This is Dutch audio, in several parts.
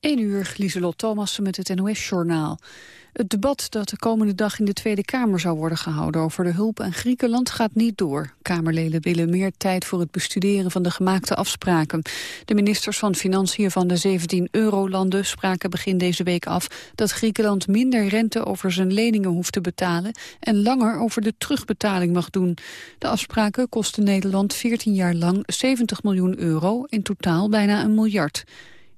1 uur, Lieselot Thomassen met het NOS-journaal. Het debat dat de komende dag in de Tweede Kamer zou worden gehouden over de hulp aan Griekenland gaat niet door. Kamerleden willen meer tijd voor het bestuderen van de gemaakte afspraken. De ministers van Financiën van de 17 eurolanden spraken begin deze week af dat Griekenland minder rente over zijn leningen hoeft te betalen en langer over de terugbetaling mag doen. De afspraken kosten Nederland 14 jaar lang 70 miljoen euro, in totaal bijna een miljard.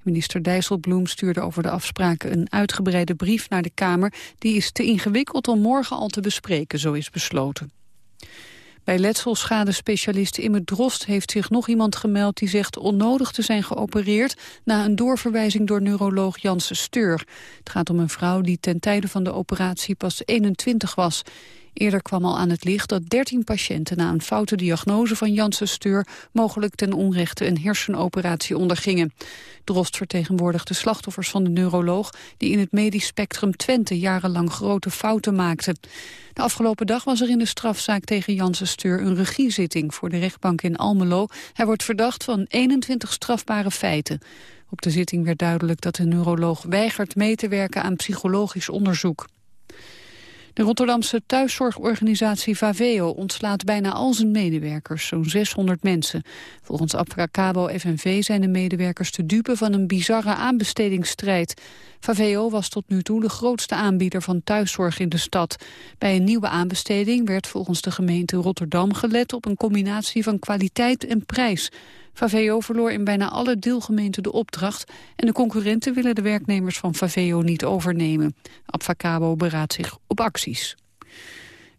Minister Dijsselbloem stuurde over de afspraken een uitgebreide brief naar de Kamer. Die is te ingewikkeld om morgen al te bespreken, zo is besloten. Bij letselschadespecialist Imme Drost heeft zich nog iemand gemeld die zegt onnodig te zijn geopereerd na een doorverwijzing door neuroloog Janssen Steur. Het gaat om een vrouw die ten tijde van de operatie pas 21 was. Eerder kwam al aan het licht dat 13 patiënten na een foute diagnose van Janssen-Steur mogelijk ten onrechte een hersenoperatie ondergingen. Drost vertegenwoordigt de slachtoffers van de neuroloog die in het medisch spectrum Twente jarenlang grote fouten maakte. De afgelopen dag was er in de strafzaak tegen Janssen-Steur een regiezitting voor de rechtbank in Almelo. Hij wordt verdacht van 21 strafbare feiten. Op de zitting werd duidelijk dat de neuroloog weigert mee te werken aan psychologisch onderzoek. De Rotterdamse thuiszorgorganisatie Faveo ontslaat bijna al zijn medewerkers, zo'n 600 mensen. Volgens Abfacabo FNV zijn de medewerkers te dupe van een bizarre aanbestedingsstrijd. Faveo was tot nu toe de grootste aanbieder van thuiszorg in de stad. Bij een nieuwe aanbesteding werd volgens de gemeente Rotterdam gelet op een combinatie van kwaliteit en prijs. Faveo verloor in bijna alle deelgemeenten de opdracht... en de concurrenten willen de werknemers van Faveo niet overnemen. Abfacabo beraadt zich op acties.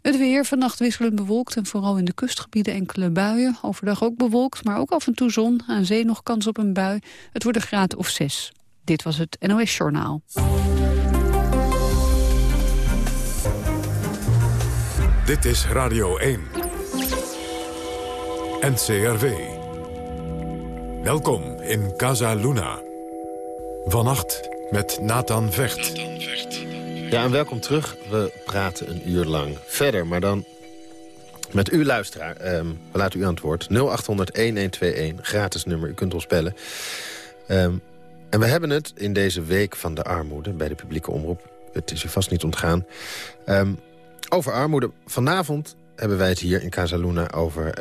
Het weer vannacht wisselend bewolkt en vooral in de kustgebieden enkele buien. Overdag ook bewolkt, maar ook af en toe zon. Aan zee nog kans op een bui. Het wordt een graad of zes. Dit was het NOS Journaal. Dit is Radio 1. NCRV. Welkom in Casa Luna. Vannacht met Nathan Vecht. Ja, en welkom terug. We praten een uur lang verder, maar dan met u luisteraar. Um, we laten u aan het woord. 0800-1121, gratis nummer, u kunt ons bellen. Ehm, en we hebben het in deze week van de armoede bij de publieke omroep. Het is u vast niet ontgaan. Ehm, over armoede. Vanavond hebben wij het hier in Casa Luna over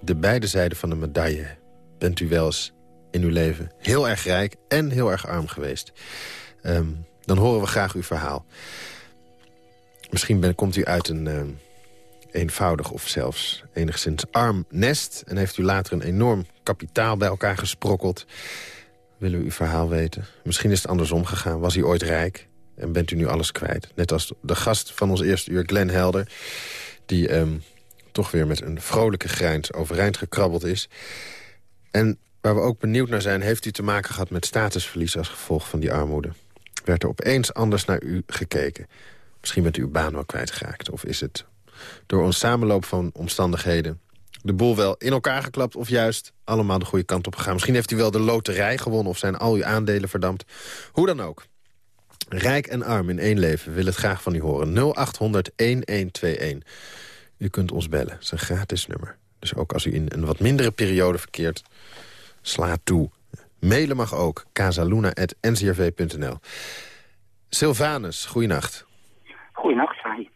de beide zijden van de medaille bent u wel eens in uw leven heel erg rijk en heel erg arm geweest. Ehm, dan horen we graag uw verhaal. Misschien komt u uit een ehm, eenvoudig of zelfs enigszins arm nest... en heeft u later een enorm kapitaal bij elkaar gesprokkeld. Willen we uw verhaal weten? Misschien is het andersom gegaan. Was u ooit rijk en bent u nu alles kwijt? Net als de gast van ons eerste uur, Glenn Helder... die ehm, toch weer met een vrolijke grijns overeind gekrabbeld is... En waar we ook benieuwd naar zijn... heeft u te maken gehad met statusverlies als gevolg van die armoede? Werd er opeens anders naar u gekeken? Misschien bent u uw baan wel kwijtgeraakt. Of is het door ons samenloop van omstandigheden... de boel wel in elkaar geklapt of juist allemaal de goede kant op gegaan? Misschien heeft u wel de loterij gewonnen of zijn al uw aandelen verdampt. Hoe dan ook. Rijk en arm in één leven wil het graag van u horen. 0800-1121. U kunt ons bellen. Het is een gratis nummer. Dus ook als u in een wat mindere periode verkeert, sla toe. Mailen mag ook, casaluna.ncrv.nl. Sylvanus, goeienacht. Goeienacht, hi.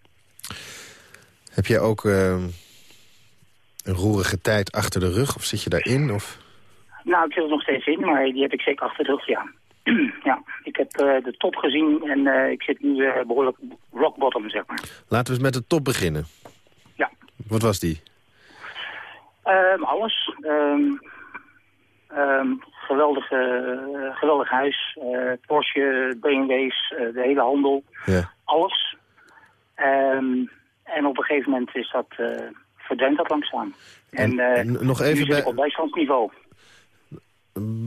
Heb jij ook uh, een roerige tijd achter de rug, of zit je daarin? Of? Nou, ik zit er nog steeds in, maar die heb ik zeker achter de rug, ja. ja, ik heb uh, de top gezien en uh, ik zit nu uh, behoorlijk rock bottom, zeg maar. Laten we eens met de top beginnen. Ja. Wat was die? Um, alles. Um, um, geweldig, uh, geweldig huis. Uh, Porsche, BMW's, uh, de hele handel. Ja. Alles. en op een gegeven moment is dat, verdwijnt dat langzaam. En, en nog even bij... op bijstandsniveau.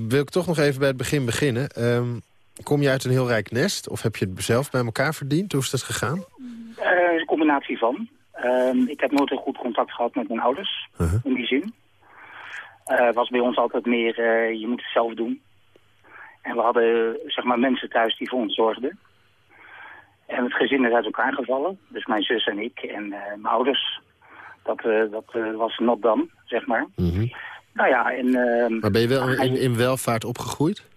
Wil ik toch nog even bij het begin beginnen. kom je uit een heel rijk nest? Of heb je het zelf bij elkaar verdiend? Hoe is dat gegaan? een combinatie van. Ik heb nooit een goed contact gehad met mijn ouders, uh-huh. in die zin. Uh, was bij ons altijd meer, uh, je moet het zelf doen. En we hadden, zeg maar, mensen thuis die voor ons zorgden. En het gezin is uit elkaar gevallen. Dus mijn zus en ik en uh, mijn ouders. Dat, dat was not dan, zeg maar. Uh-huh. Nou ja, en... ehm, maar ben je wel in, in welvaart opgegroeid?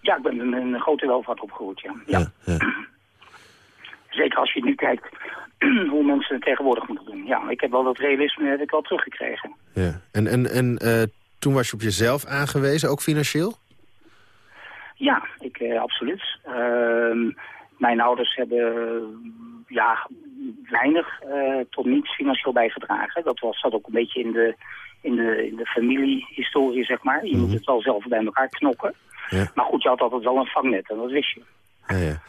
Ja, ik ben een, een grote welvaart opgegroeid, ja. ja. ja. Zeker als je nu kijkt hoe mensen het tegenwoordig moeten doen. Ja, ik heb wel dat realisme heb ik wel teruggekregen. ja. En, en, en eh, toen was je op jezelf aangewezen, ook financieel? Ja, ik, eh, absoluut. Ehm, mijn ouders hebben ja, weinig eh, tot niets financieel bijgedragen. Dat was, zat ook een beetje in de, in de, in de familiehistorie, zeg maar. Je moet het wel zelf bij elkaar knokken. Ja. Maar goed, je had altijd wel een vangnet en dat wist je. Ja, ja.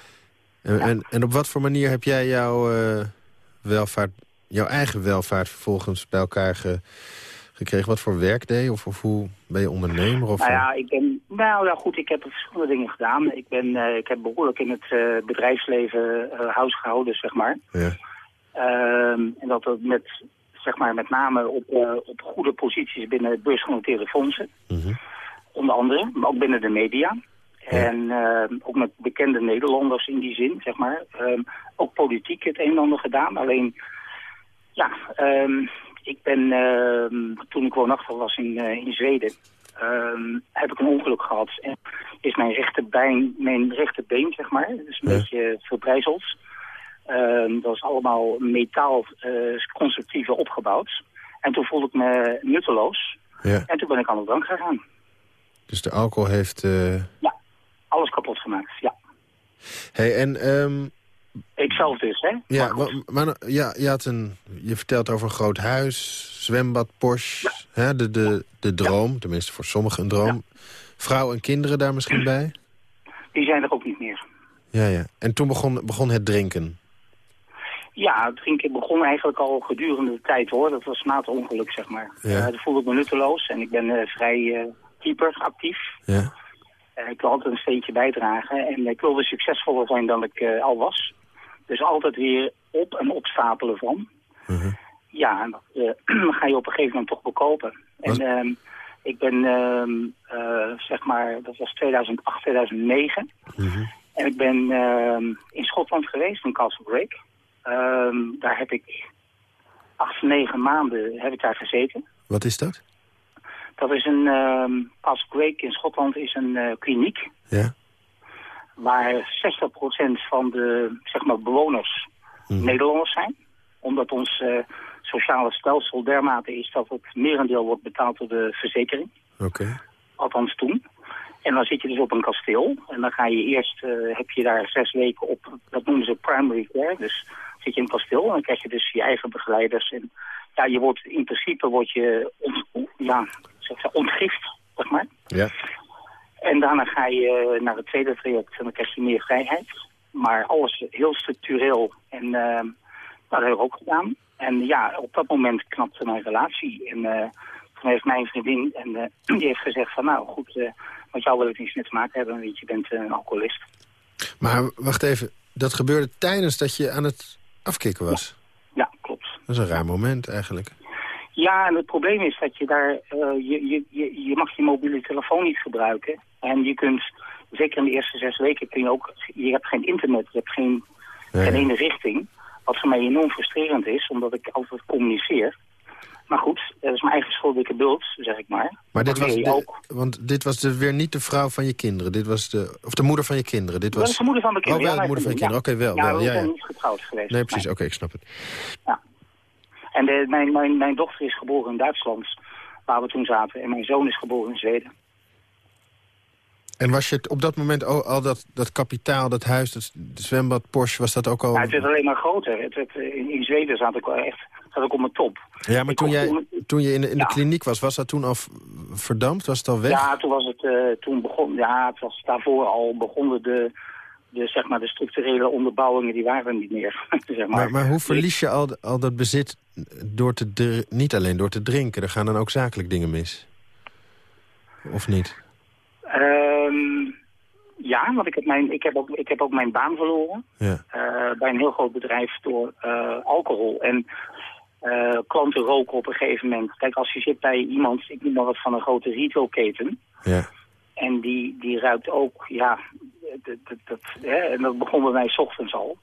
En, en, en op wat voor manier heb jij jouw eh, welvaart, jouw eigen welvaart vervolgens bij elkaar ge- gekregen? Wat voor werk deed? Of, of hoe ben je ondernemer? Of, Nou ja, ik ben, nou ja, goed, ik heb verschillende dingen gedaan. Ik, ben, eh, ik heb behoorlijk in het eh, bedrijfsleven eh, huis gehouden, zeg maar. ja. Ehm, en dat met, zeg maar, met name op, eh, op goede posities binnen beursgenoteerde fondsen. Mhm. Onder andere, maar ook binnen de media. En ook met bekende Nederlanders in die zin, zeg maar. Ehm, ook politiek het een en ander gedaan. Alleen, ja, ehm, ik ben, ehm, toen ik woonachtig was in, eh, in Zweden, ehm, heb ik een ongeluk gehad. En is mijn rechterbeen, mijn rechterbeen, zeg maar, dus een Ja. beetje verbrijzeld. Ehm, dat is allemaal metaal eh, constructieven opgebouwd. En toen voelde ik me nutteloos. ja. En toen ben ik aan de drank gegaan. Dus de alcohol heeft... eh, Alles kapot gemaakt, ja. Hey, en Ik zelf dus, hè. ja, Maar nou, ja, je, had een, je vertelt over een groot huis, zwembad, Porsche. Hè, de, de, de droom, tenminste voor sommigen een droom. Vrouw en kinderen daar misschien bij? Die zijn er ook niet meer. Ja, ja. En toen begon, begon het drinken. Ja, het drinken begon eigenlijk al gedurende de tijd, hoor. Dat was na het ongeluk, zeg maar. Ja. Toen voelde ik me nutteloos en ik ben eh, vrij eh hyper actief. Ja. Ik wil altijd een steentje bijdragen en ik wilde succesvoller zijn dan ik al was. Dus altijd weer op en opstapelen van. Mhm. Ja, en dat eh, ga je op een gegeven moment toch bekopen. Was- En ehm, ik ben, ehm, eh, zeg maar, dat was 2008, 2009. Mhm. En ik ben ehm, in Schotland geweest, in Castle. Ehm, daar heb ik acht, negen maanden heb ik daar gezeten. Wat is dat? Dat is een, Castle Drake in Schotland is een eh, kliniek Ja. Waar 60% van de zeg maar, bewoners Mhm. Nederlanders zijn. Omdat ons eh, sociale stelsel dermate is dat het merendeel wordt betaald door de verzekering. Oké. Althans toen. En dan zit je dus op een kasteel. En dan ga je eerst, eh, heb je daar zes weken op, dat noemen ze primary care. Dus zit je in een kasteel en dan krijg je dus je eigen begeleiders. En ja, je wordt in principe word je ont, ja, zeg maar, ontgift, zeg maar. Ja. En daarna ga je naar het tweede traject en dan krijg je meer vrijheid. Maar alles heel structureel. En eh, nou, dat hebben we ook gedaan. En ja, op dat moment knapte mijn relatie. En eh, toen heeft mijn vriendin, en eh, die heeft gezegd van nou goed, eh met jou wil ik niets meer te maken hebben, want je bent eh, een alcoholist. Maar wacht even, dat gebeurde tijdens dat je aan het afkicken was. Ja, klopt. Dat is een raar moment eigenlijk. Ja, en het probleem is dat je daar, eh, je, je, je, je mag je mobiele telefoon niet gebruiken. En je kunt, zeker in de eerste zes weken, kun je ook, je hebt geen internet, je hebt geen, Ja, geen ja. ene richting. Wat voor mij enorm frustrerend is, omdat ik altijd communiceer. Maar goed, dat is mijn eigen schuldige bult, zeg ik maar. Maar dit was, de- ook. want dit was de, weer niet de vrouw van je kinderen. Dit was de, of de moeder van je kinderen. Dit Dat is was, de moeder van mijn Oh, kinderen. wel ja, de moeder van je mijn kinderen. Oké, wel. Ja, wel. we Ja, zijn ja. niet getrouwd geweest. Nee, precies. Oké, ik snap het. En de, mijn, mijn, mijn dochter is geboren in Duitsland, waar we toen zaten. En mijn zoon is geboren in Zweden. En was je het op dat moment al, al dat, dat kapitaal, dat huis, dat zwembad, Porsche, was dat ook al... Ja, het werd alleen maar groter. Het werd, eh, in, in Zweden zat ik wel echt zat ik op mijn top. Ja, maar Ik toen, jij, toen- toen je in, de- in de Ja. kliniek was, was dat toen al verdampt? Was het al weg? Ja, toen was het, eh, toen begon, ja, het was daarvoor al begonnen de, de, zeg maar, de structurele onderbouwingen, die waren er niet meer. zeg maar. maar, maar hoe verlies je al, al dat bezit door te niet alleen door te drinken? Er gaan dan ook zakelijk dingen mis. Of niet? Ehm, ja, want ik heb, mijn, ik, heb ook, ik heb ook mijn baan verloren. Ja. eh, bij een heel groot bedrijf door eh, alcohol. En eh, klanten roken op een gegeven moment. Kijk, als je zit bij iemand, ik noem maar wat van een grote retailketen. Ja. En die, die ruikt ook, ja, dat, dat, dat, en dat begon bij mij 's ochtends al.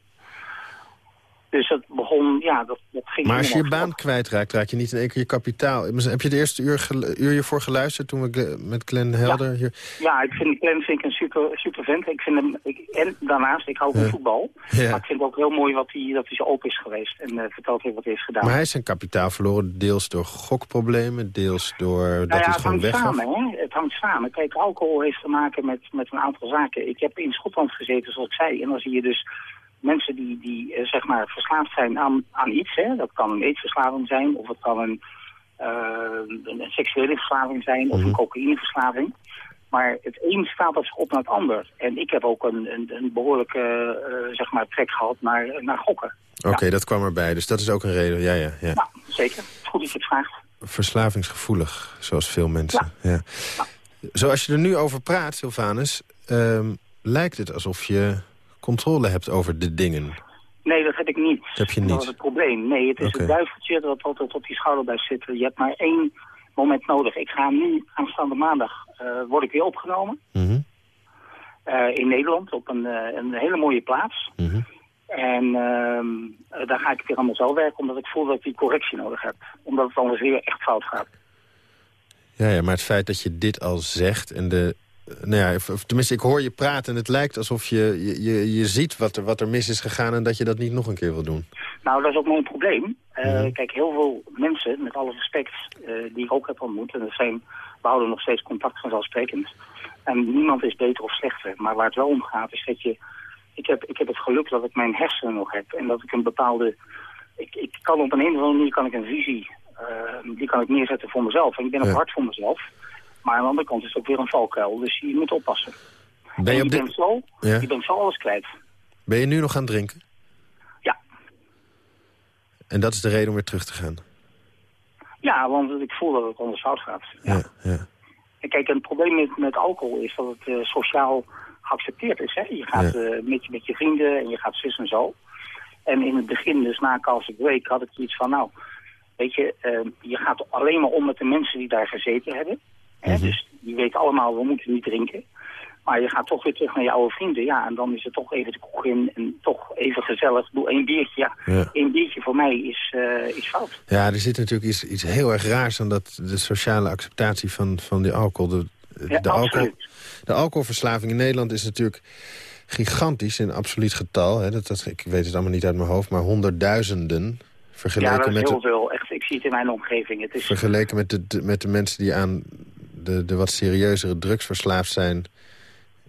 Dus het begon, ja, dat, dat ging... Maar als je je baan kwijtraakt, raak je niet in één keer je kapitaal. Heb je de eerste uur, uur hiervoor geluisterd toen we met Glenn Helder hier... Ja, ik vind Glenn vind ik een super, super vent. Ik vind hem, ik, en daarnaast, ik hou van Ja. voetbal. Ja. Maar ik vind het ook heel mooi wat hij, dat hij zo open is geweest. En eh, verteld heeft wat hij heeft gedaan. Maar hij is zijn kapitaal verloren, deels door gokproblemen, deels door dat Nou hij ja, het het gewoon hangt weggaf. samen, hè. Het hangt samen. Kijk, alcohol heeft te maken met, met een aantal zaken. Ik heb in Schotland gezeten, zoals ik zei. En dan zie je dus mensen die, die eh, zeg maar verslaafd zijn aan, aan iets. Hè. Dat kan een eetverslaving zijn, of het kan een, eh, een, seksuele verslaving zijn, of Mhm. een cocaïneverslaving. Maar het een staat als op naar het ander. En ik heb ook een, een, een behoorlijke eh, zeg maar, trek gehad naar, naar gokken. Oké, dat kwam erbij, dus dat is ook een reden. Ja, ja, ja. Nou, zeker. Goed dat je het vraagt. Verslavingsgevoelig, zoals veel mensen. Ja. Zoals je er nu over praat, Sylvanus, ehm, lijkt het alsof je controle hebt over de dingen. Nee, dat heb ik niet. heb je Dat niet. is het probleem. Nee, het is Oké. het duiveltje dat altijd op die schouder blijft zitten. Je hebt maar één moment nodig. Ik ga nu aanstaande maandag, eh, word ik weer opgenomen. Mhm, eh, in Nederland, op een, eh, een hele mooie plaats. mhm. En ehm, eh, daar ga ik weer allemaal zo werken, omdat ik voel dat ik die correctie nodig heb. Omdat het anders weer echt fout gaat. Ja, ja, maar het feit dat je dit al zegt en de... Nou ja, tenminste, ik hoor je praten en het lijkt alsof je, je, je, je ziet wat er, wat er mis is gegaan... en dat je dat niet nog een keer wil doen. Nou, dat is ook mijn probleem. Eh, Mhm. Kijk, heel veel mensen, met alle respect, eh, die ik ook heb ontmoet... en dat zijn, we houden nog steeds contact vanzelfsprekend. En niemand is beter of slechter. Maar waar het wel om gaat, is dat je... Ik heb, ik heb het geluk dat ik mijn hersenen nog heb en dat ik een bepaalde... Ik, ik kan op een of andere manier kan ik een visie, eh, die kan ik neerzetten voor mezelf. En ik ben ook Ja. hard voor mezelf. Maar aan de andere kant is het ook weer een valkuil, dus je moet oppassen. Ben En je, je, op bent dit, zo, Ja. je bent zo alles kwijt. ben je nu nog aan het drinken? Ja. En dat is de reden om weer terug te gaan? Ja, want ik voel dat het anders fout gaat. Ja. Ja, ja. En kijk, een probleem met, met alcohol is dat het eh, sociaal geaccepteerd is. Hè? Je gaat Ja. eh, met, je- met je vrienden en je gaat zus en zo. En in het begin, dus na Calse Break, had ik iets van, nou, weet je, eh, je gaat alleen maar om met de mensen die daar gezeten hebben. Hè? Mhm. Dus die weten allemaal, we moeten niet drinken. Maar je gaat toch weer terug naar je oude vrienden. Ja, en dan is het toch even de kroeg in en toch even gezellig. Doe één biertje. Ja, Ja. één biertje voor mij is, eh, is fout. Ja, er zit natuurlijk iets, iets heel erg raars aan dat de sociale acceptatie van, van die alcohol. De, Ja, de, alcohol de alcoholverslaving in Nederland is natuurlijk gigantisch in absoluut getal. Hè. Dat, dat, ik weet het allemaal niet uit mijn hoofd, maar honderdduizenden Ja, vergeleken, dat is met, heel de, veel. Echt, ik zie het in mijn omgeving. Het is, vergeleken met, de, de- met de mensen die aan de, de wat serieuzere drugs verslaafd zijn.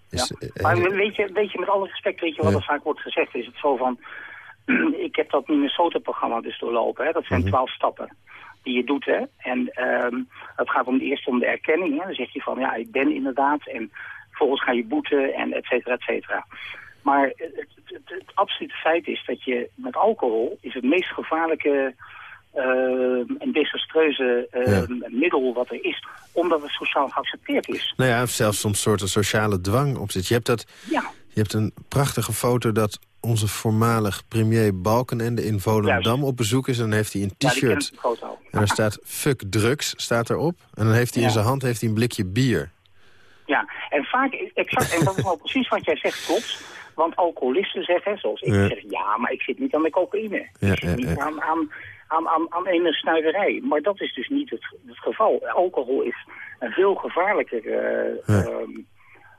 Is, Ja. eh, Maar weet je, weet je, met alle respect, weet je wat Ja. er vaak wordt gezegd? Is het zo van, ik heb dat Minnesota-programma dus doorlopen. Hè? Dat zijn Mhm. twaalf stappen die je doet. Hè? En ehm, het gaat om eerst om de erkenning. Hè? Dan zeg je van, ja, ik ben inderdaad. En vervolgens ga je boeten en et cetera, et cetera. Maar het, het, het, het absolute feit is dat je met alcohol is het meest gevaarlijke ehm, en desastreuze ehm, middel wat er is. Omdat het sociaal geaccepteerd is. Nou ja, zelfs soms soort een sociale dwang op zit. Je hebt, dat, Ja. je hebt een prachtige foto dat onze voormalig premier Balkenende in Volendam Juist. op bezoek is. En dan heeft hij een Ja, t-shirt foto. en daar staat fuck drugs staat erop. En dan heeft hij in Ja. zijn hand heeft hij een blikje bier. Ja, en vaak, exact, en dat is wel precies wat jij zegt, klopt. Want alcoholisten zeggen, zoals ik Ja. zeg, ja, maar ik zit niet aan de cocaïne. Ja, ik zit ja, niet ja. aan, aan, aan, aan, aan een snuiverij. Maar dat is dus niet het, het geval. Alcohol is een veel gevaarlijker eh, Ja. ehm,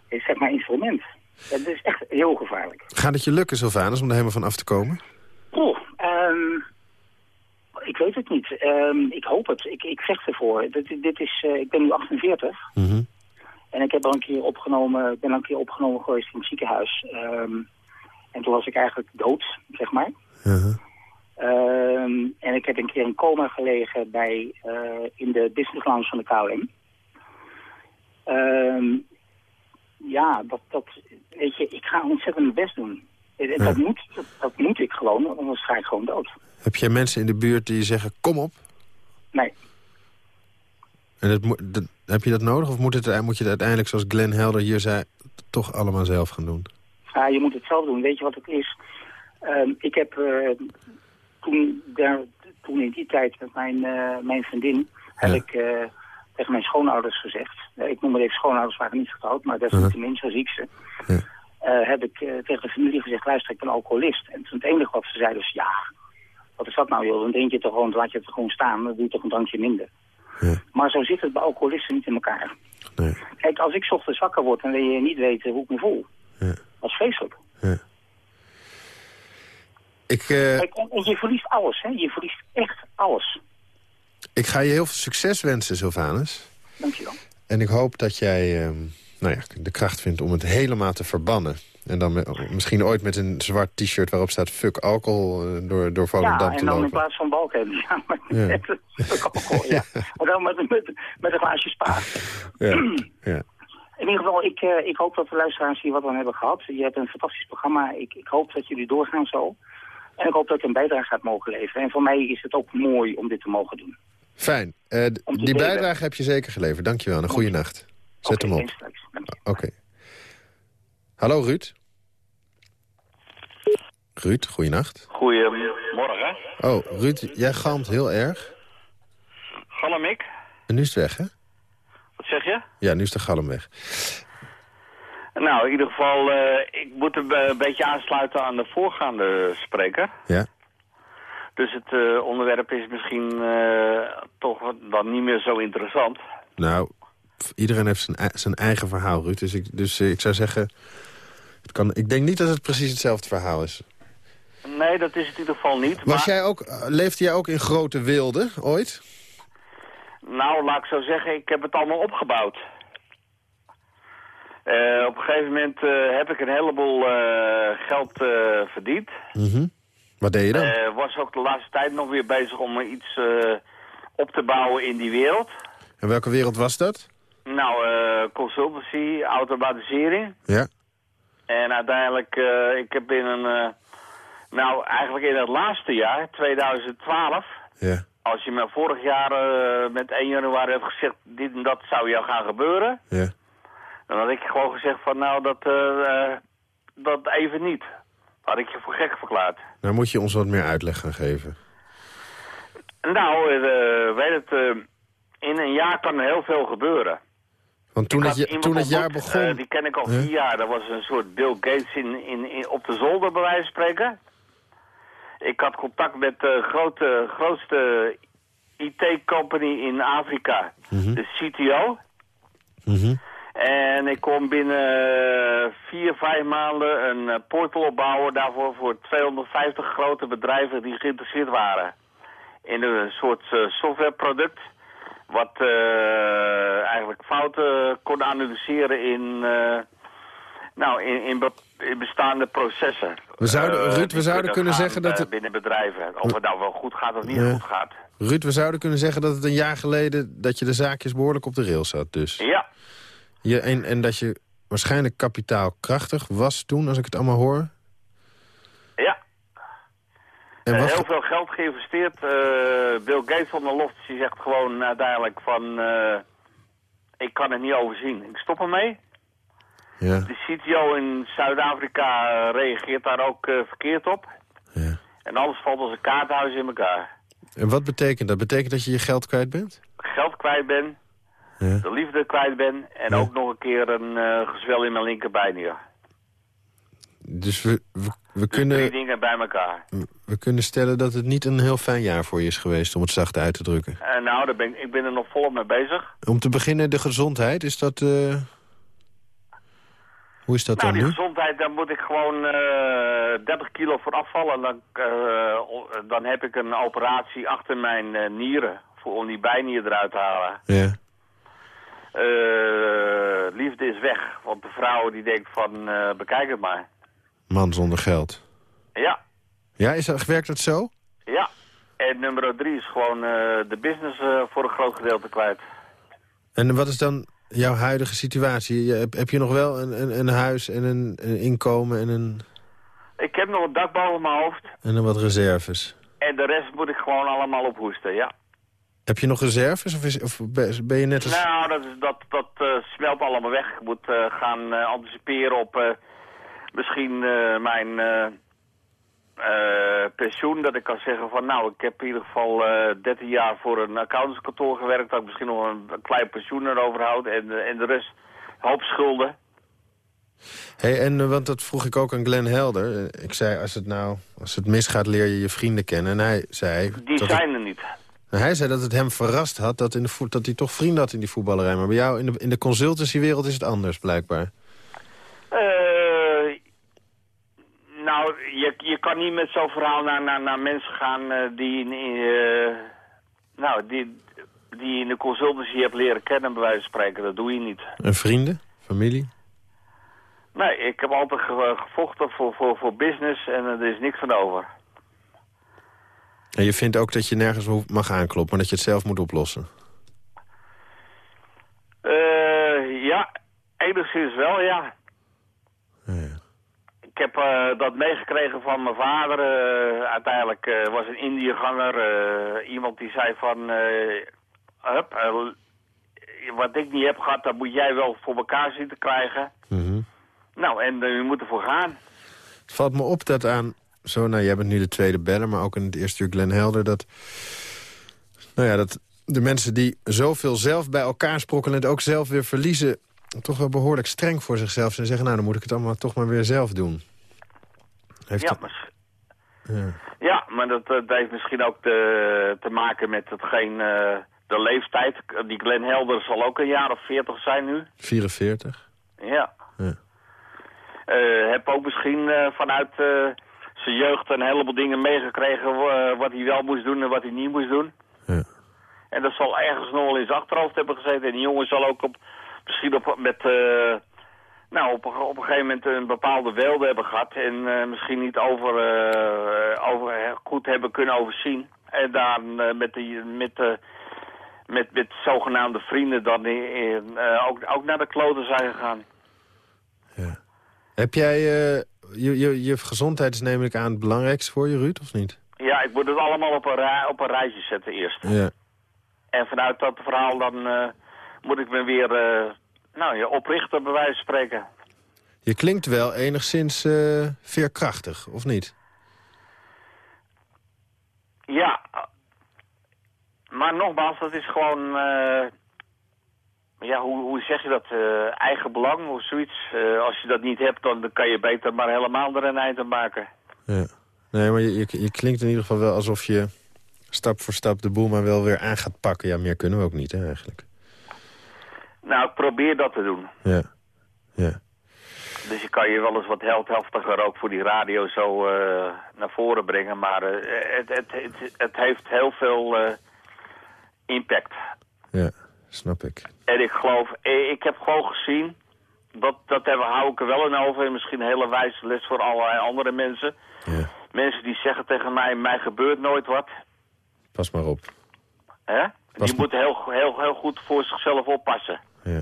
zeg maar, instrument. Het is echt heel gevaarlijk. Gaat het je lukken, Sylvanus, om er helemaal van af te komen? Ehm, ik weet het niet. Ehm, ik hoop het. Ik, ik vecht ervoor. Dit, dit is, eh, ik ben nu 48. Mhm. En ik heb al een keer opgenomen, ik ben al een keer opgenomen geweest in het ziekenhuis. En toen was ik eigenlijk dood, zeg maar. Uh-huh. Ehm, en ik heb een keer in coma gelegen bij, eh, in de business lounge van de KLM. Ehm, ja, dat, dat, weet je, ik ga ontzettend mijn best doen. En Dat, moet, dat, dat moet ik gewoon, anders ga ik gewoon dood. Heb jij mensen in de buurt die zeggen, kom op? Nee, En dat, heb je dat nodig? Of moet, het, moet je het uiteindelijk, zoals Glenn Helder hier zei... toch allemaal zelf gaan doen? Ja, je moet het zelf doen. Weet je wat het is? Ehm, ik heb eh, toen, daar, toen in die tijd met mijn, eh, mijn vriendin... heb Ja. ik eh, tegen mijn schoonouders gezegd... eh, ik noem maar even schoonouders, waren niet getrouwd... maar desalniettemin, zo zie ik ze. Ja. heb ik tegen de familie gezegd, luister, ik ben alcoholist. En toen het enige wat ze zeiden was, ja, wat is dat nou joh, dan drink je toch gewoon, laat je het gewoon staan, dan doe je toch een drankje minder. Ja. Maar zo zit het bij alcoholisten niet in elkaar. Nee. Kijk, als ik ochtends wakker word, dan wil je niet weten hoe ik me voel. Ja. Dat is vreselijk. Ik, uh... Kijk, en, je verliest alles, hè? Je verliest echt alles. Ik ga je heel veel succes wensen, Sylvanus. Dankjewel. En ik hoop dat jij uh, nou ja, de kracht vindt om het helemaal te verbannen. En dan misschien ooit met een zwart t-shirt waarop staat fuck alcohol uh, door, door Volendam te lopen. Ja, en dan in plaats van balken. Ja, maar ja. fuck alcohol, ja. Maar dan met, met, met een glaasje spa. Ja, ja. In ieder geval, ik, uh, ik hoop dat de luisteraars hier wat aan hebben gehad. Je hebt een fantastisch programma. Ik, ik hoop dat jullie doorgaan zo. En ik hoop dat ik een bijdrage gaat mogen leveren. En voor mij is het ook mooi om dit te mogen doen. Fijn. Uh, die bijdrage heb je zeker geleverd. Dankjewel. Een goede nacht. Zet hem op. Oké. Hallo Ruud. Ruud, goeienacht. Goedemorgen. Oh, Ruud, jij galmt heel erg. Galm ik? En nu is het weg, hè? Wat zeg je? Ja, nu is de galm weg. Nou, in ieder geval, uh, ik moet een beetje aansluiten aan de voorgaande spreker. Ja. Dus het uh, onderwerp is misschien uh, toch dan niet meer zo interessant. Nou, iedereen heeft zijn, zijn eigen verhaal, Ruud. Dus ik, dus, ik zou zeggen, het kan, ik denk niet dat het precies hetzelfde verhaal is. Nee, dat is het in ieder geval niet. Was jij ook, leefde jij ook in grote wilde ooit? Nou, laat ik zo zeggen, ik heb het allemaal opgebouwd. Uh, op een gegeven moment uh, heb ik een heleboel uh, geld verdiend. Mm Wat deed je dan? was ook de laatste tijd nog weer bezig om iets op te bouwen in die wereld. En welke wereld was dat? Nou, consultancy, automatisering. Ja. En uiteindelijk, ik heb in een... nou, eigenlijk in het laatste jaar, 2012... Ja. Als je me vorig jaar met 1 januari hebt gezegd... dit en dat zou jou gaan gebeuren... Ja dan had ik gewoon gezegd van nou, dat, uh, dat even niet. Had ik je voor gek verklaard. Nou moet je ons wat meer uitleg gaan geven. Nou, uh, weet het, uh, in een jaar kan er heel veel gebeuren. Want toen, het, toen het jaar begon... die ken ik al vier jaar. Dat was een soort Bill Gates in, in, in, op de zolder, bij wijze van spreken. Ik had contact met de grote, grootste IT-company in Afrika, mhm. de CTO. Mm en ik kon binnen eh, vier, vijf maanden een eh, portal opbouwen daarvoor voor 250 grote bedrijven die geïnteresseerd waren. In een soort uh, softwareproduct wat eigenlijk fouten kon analyseren in, nou, in, in, bestaande processen. We zouden, Ruud, we zouden kunnen zeggen dat... Het... Binnen bedrijven, of het nou wel goed gaat of niet goed gaat. Ruud, we zouden kunnen zeggen dat het een jaar geleden... dat je de zaakjes behoorlijk op de rails zat, dus. Ja, je, en, en dat je waarschijnlijk kapitaalkrachtig was toen, als ik het allemaal hoor? Ja. En uh, heel veel geld geïnvesteerd. Uh, Bill Gates van de Loft die zegt gewoon uiteindelijk van... Uh, ik kan het niet overzien. Ik stop ermee. Ja. De CTO in Zuid-Afrika reageert daar ook verkeerd op. Ja. En alles valt als een kaarthuis in elkaar. En wat betekent dat? Betekent dat je je geld kwijt bent? Geld kwijt ben de liefde kwijt ben en ook nog een keer een uh, gezwel in mijn linkerbeen hier. Dus we, we, we dus kunnen... drie dingen bij elkaar. We kunnen stellen dat het niet een heel fijn jaar voor je is geweest, om het zacht uit te drukken. Uh, nou, daar ben ik, ik ben er nog volop mee bezig. Om te beginnen, de gezondheid, is dat... Uh... Hoe is dat nou, dan die gezondheid, daar moet ik gewoon 30 kilo voor afvallen. Dan, dan heb ik een operatie achter mijn nieren, voor, om die bijnier eruit te halen. Ja. Uh, liefde is weg. Want de vrouw die denkt van, uh, bekijk het maar. Man zonder geld. Ja. Ja, is dat, werkt dat zo? Ja. En nummer drie is gewoon uh, de business voor een groot gedeelte kwijt. En wat is dan jouw huidige situatie? Heb, heb je nog wel een, een, een huis en een, een, inkomen en een... Ik heb nog een dak boven mijn hoofd. En dan wat reserves. En de rest moet ik gewoon allemaal ophoesten, ja. Heb je nog reserves of, is, of ben je net als... Nou, dat, dat, dat uh, smelt allemaal weg. Ik moet uh, gaan uh, anticiperen op misschien mijn pensioen. Dat ik kan zeggen van nou, ik heb in ieder geval 13 jaar voor een accountantskantoor gewerkt. Dat ik misschien nog een, klein pensioen erover houd. En, en de rest, hoop schulden. Hey, en eh, want dat vroeg ik ook aan Glenn Helder. Eh, Ik zei, als het nou, als het misgaat, leer je je vrienden kennen. En hij zei... Die zijn er niet. Hij zei dat het hem verrast had dat, in de voet, dat hij toch vrienden had in die voetballerij. Maar bij jou in de, in de consultancywereld is het anders, blijkbaar. Eh, nou, je, je kan niet met zo'n verhaal naar, naar, naar mensen gaan eh, die, eh, nou, die, die in de consultancy hebt leren kennen, bij wijze van spreken. Dat doe je niet. En vrienden? Familie? Nee, ik heb altijd ge- gevochten voor, voor, voor business en er is niks van over. En je vindt ook dat je nergens mag aankloppen, maar dat je het zelf moet oplossen. Eh, ja, enigszins wel, ja. Ik heb eh, dat meegekregen van mijn vader. eh, uiteindelijk was een Indiëganger. iemand die zei van... hup, wat ik niet heb gehad, dat moet jij wel voor elkaar zien te krijgen. Mhm. Nou, en u moet ervoor gaan. Het valt me op dat aan... Zo, nou, jij bent nu de tweede beller, maar ook in het eerste uur Glenn Helder... dat, nou ja, dat de mensen die zoveel zelf bij elkaar sprokkelen... en het ook zelf weer verliezen... toch wel behoorlijk streng voor zichzelf zijn... en zeggen, nou, dan moet ik het allemaal toch maar weer zelf doen. Heeft Ja, maar, ja. ja, maar dat, dat heeft misschien ook te, te maken met hetgeen... eh, de leeftijd. Die Glenn Helder zal ook een jaar of veertig zijn nu. 44. Ja. Ja. Eh, heb ook misschien eh, vanuit eh, zijn jeugd een heleboel dingen meegekregen eh, wat hij wel moest doen en wat hij niet moest doen. Ja. En dat zal ergens nog wel in zijn achterhoofd hebben gezeten. En die jongen zal ook op, misschien op, met, eh, nou, op, een- op een gegeven moment een bepaalde weelde hebben gehad. En eh, misschien niet over, over, goed hebben kunnen overzien. En daar met, de, met, met, met zogenaamde vrienden dan ook, ook naar de kloten zijn gegaan. Ja. Heb jij... je, je, je gezondheid is namelijk aan het belangrijkste voor je, Ruud, of niet? Ja, ik moet het allemaal op een, rij, op een rijtje zetten eerst. Ja. En vanuit dat verhaal dan eh, moet ik me weer eh, nou, ja, oprichten, bij wijze van spreken. Je klinkt wel enigszins eh, veerkrachtig, of niet? Ja, maar nogmaals, dat is gewoon... ja, hoe, hoe zeg je dat? eh, eigen belang of zoiets. Eh, als je dat niet hebt, dan, kan je beter maar helemaal er een eind aan maken. Ja. Nee, maar je, je, je klinkt in ieder geval wel alsof je stap voor stap de boel maar wel weer aan gaat pakken. Ja, meer kunnen we ook niet, hè, eigenlijk. Nou, ik probeer dat te doen. Ja. Ja. Dus je kan je wel eens wat heldhaftiger ook voor die radio zo eh, naar voren brengen. Maar het, het, het, het heeft heel veel impact. Ja, snap ik. En ik geloof, eh, ik heb gewoon gezien, dat, dat hebben, hou ik er wel in over. En misschien een hele wijze les voor allerlei andere mensen. Ja. Mensen die zeggen tegen mij, mij gebeurt nooit wat. Pas maar op. Hè? Pas- Die moeten heel, heel, heel goed voor zichzelf oppassen. Ja.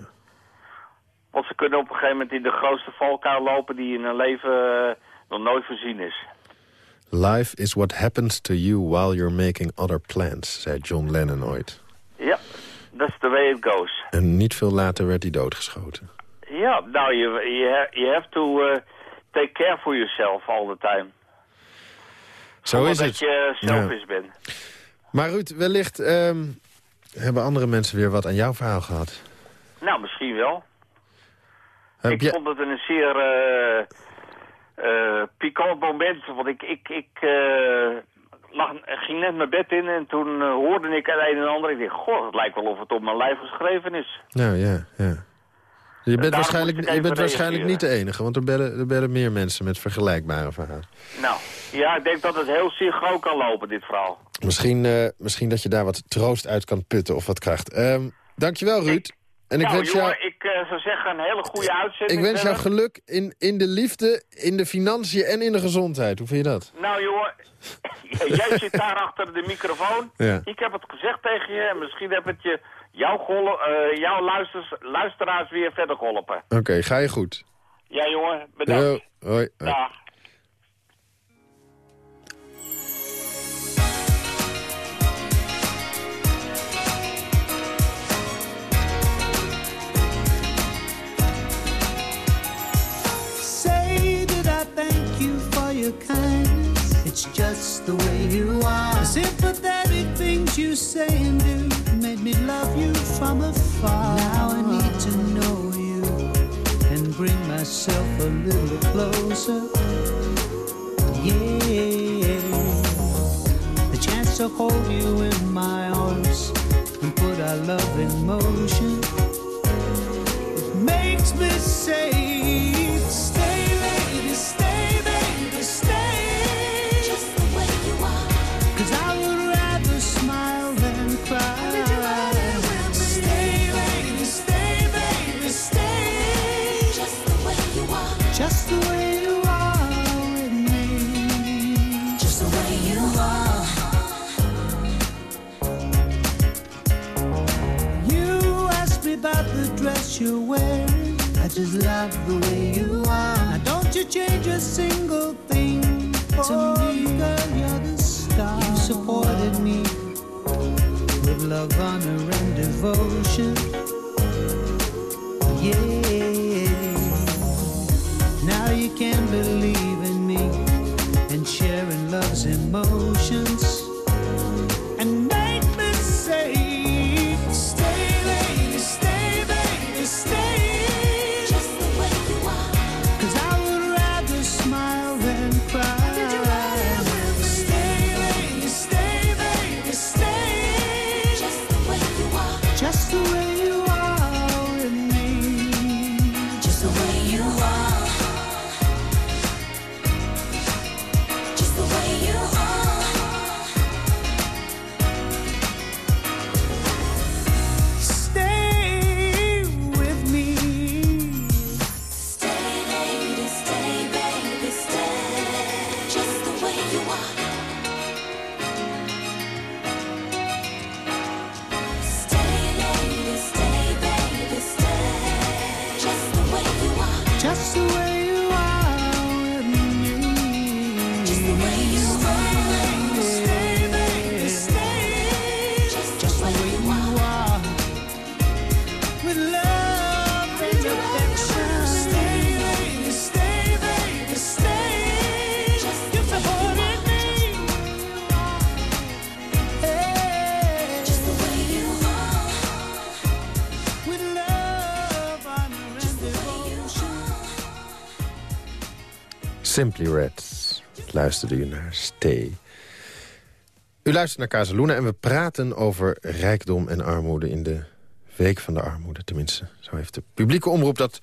Want ze kunnen op een gegeven moment in de grootste valkuil lopen die in hun leven eh, nog nooit voorzien is. Life is what happens to you while you're making other plans, zei John Lennon ooit. Ja, that's the way it goes. En niet veel later werd hij doodgeschoten. Ja, nou, je you, you have to uh, take care for yourself all the time. Zo Zonder is dat het. je selfish bent. Maar Ruud, wellicht ehm, hebben andere mensen weer wat aan jouw verhaal gehad. Nou, misschien wel. Heb ik je... vond het een zeer eh eh, pikant moment, want ik, ik, ik eh, lag, ging net mijn bed in en toen eh, hoorde ik het een en ander. Ik dacht, goh, het lijkt wel of het op mijn lijf geschreven is. Nou ja, ja. Je bent, waarschijnlijk, ik je bent waarschijnlijk niet de enige, want er bellen, er bellen meer mensen met vergelijkbare verhalen. Nou, ja, ik denk dat het heel synchroon kan lopen, dit verhaal. Misschien, eh, misschien dat je daar wat troost uit kan putten of wat kracht. Ehm dankjewel Ruud. En ik nou, wens jongen, jou, ik eh, zou zeggen een hele goede uitzending. ik wens jou geluk in, in de liefde, in de financiën en in de gezondheid. Hoe vind je dat? Nou jongen, jij zit daar achter de microfoon. Ja. Ik heb het gezegd tegen je en misschien heb het je jouw, eh, jouw luisters, luisteraars weer verder geholpen. Oké, ga je goed. Ja jongen, bedankt. Yo, hoi. hoi. Dag. Say and do made me love you from afar. Now I need to know you and bring myself a little closer. Yeah, the chance to hold you in my arms and put our love in motion. It makes me say, devil Simply luisterde u naar Stay. U luistert naar Casaluna en we praten over rijkdom en armoede... in de Week van de Armoede, tenminste. Zo heeft de publieke omroep dat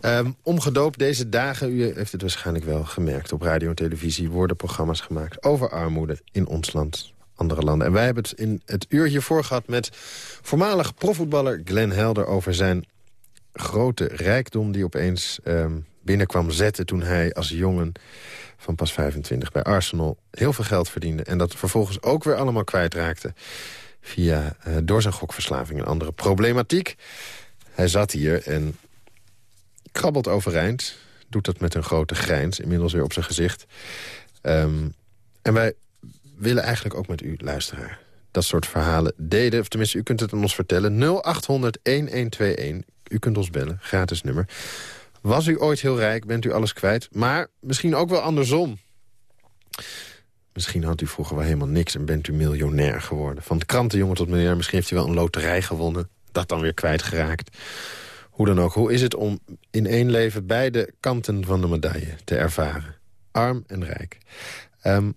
ehm, omgedoopt deze dagen. U heeft het waarschijnlijk wel gemerkt. Op radio en televisie worden programma's gemaakt over armoede in ons land, andere landen. En wij hebben het in het uur hiervoor gehad met voormalig profvoetballer Glenn Helder... over zijn grote rijkdom die opeens ehm, binnenkwam zetten... toen hij als jongen van pas 25 bij Arsenal heel veel geld verdiende... en dat vervolgens ook weer allemaal kwijtraakte... via eh, door zijn gokverslaving en andere problematiek. Hij zat hier en krabbelt overeind. Doet dat met een grote grijns, inmiddels weer op zijn gezicht. Ehm, en wij willen eigenlijk ook met u, luisteraar... dat soort verhalen deden. Of tenminste, u kunt het aan ons vertellen. 0800-1121. U kunt ons bellen, gratis nummer. Was u ooit heel rijk, bent u alles kwijt. Maar misschien ook wel andersom. Misschien had u vroeger wel helemaal niks en bent u miljonair geworden. Van de krantenjongen tot miljonair. Misschien heeft u wel een loterij gewonnen. Dat dan weer kwijtgeraakt. Hoe dan ook, hoe is het om in één leven beide kanten van de medaille te ervaren? Arm en rijk. Ehm,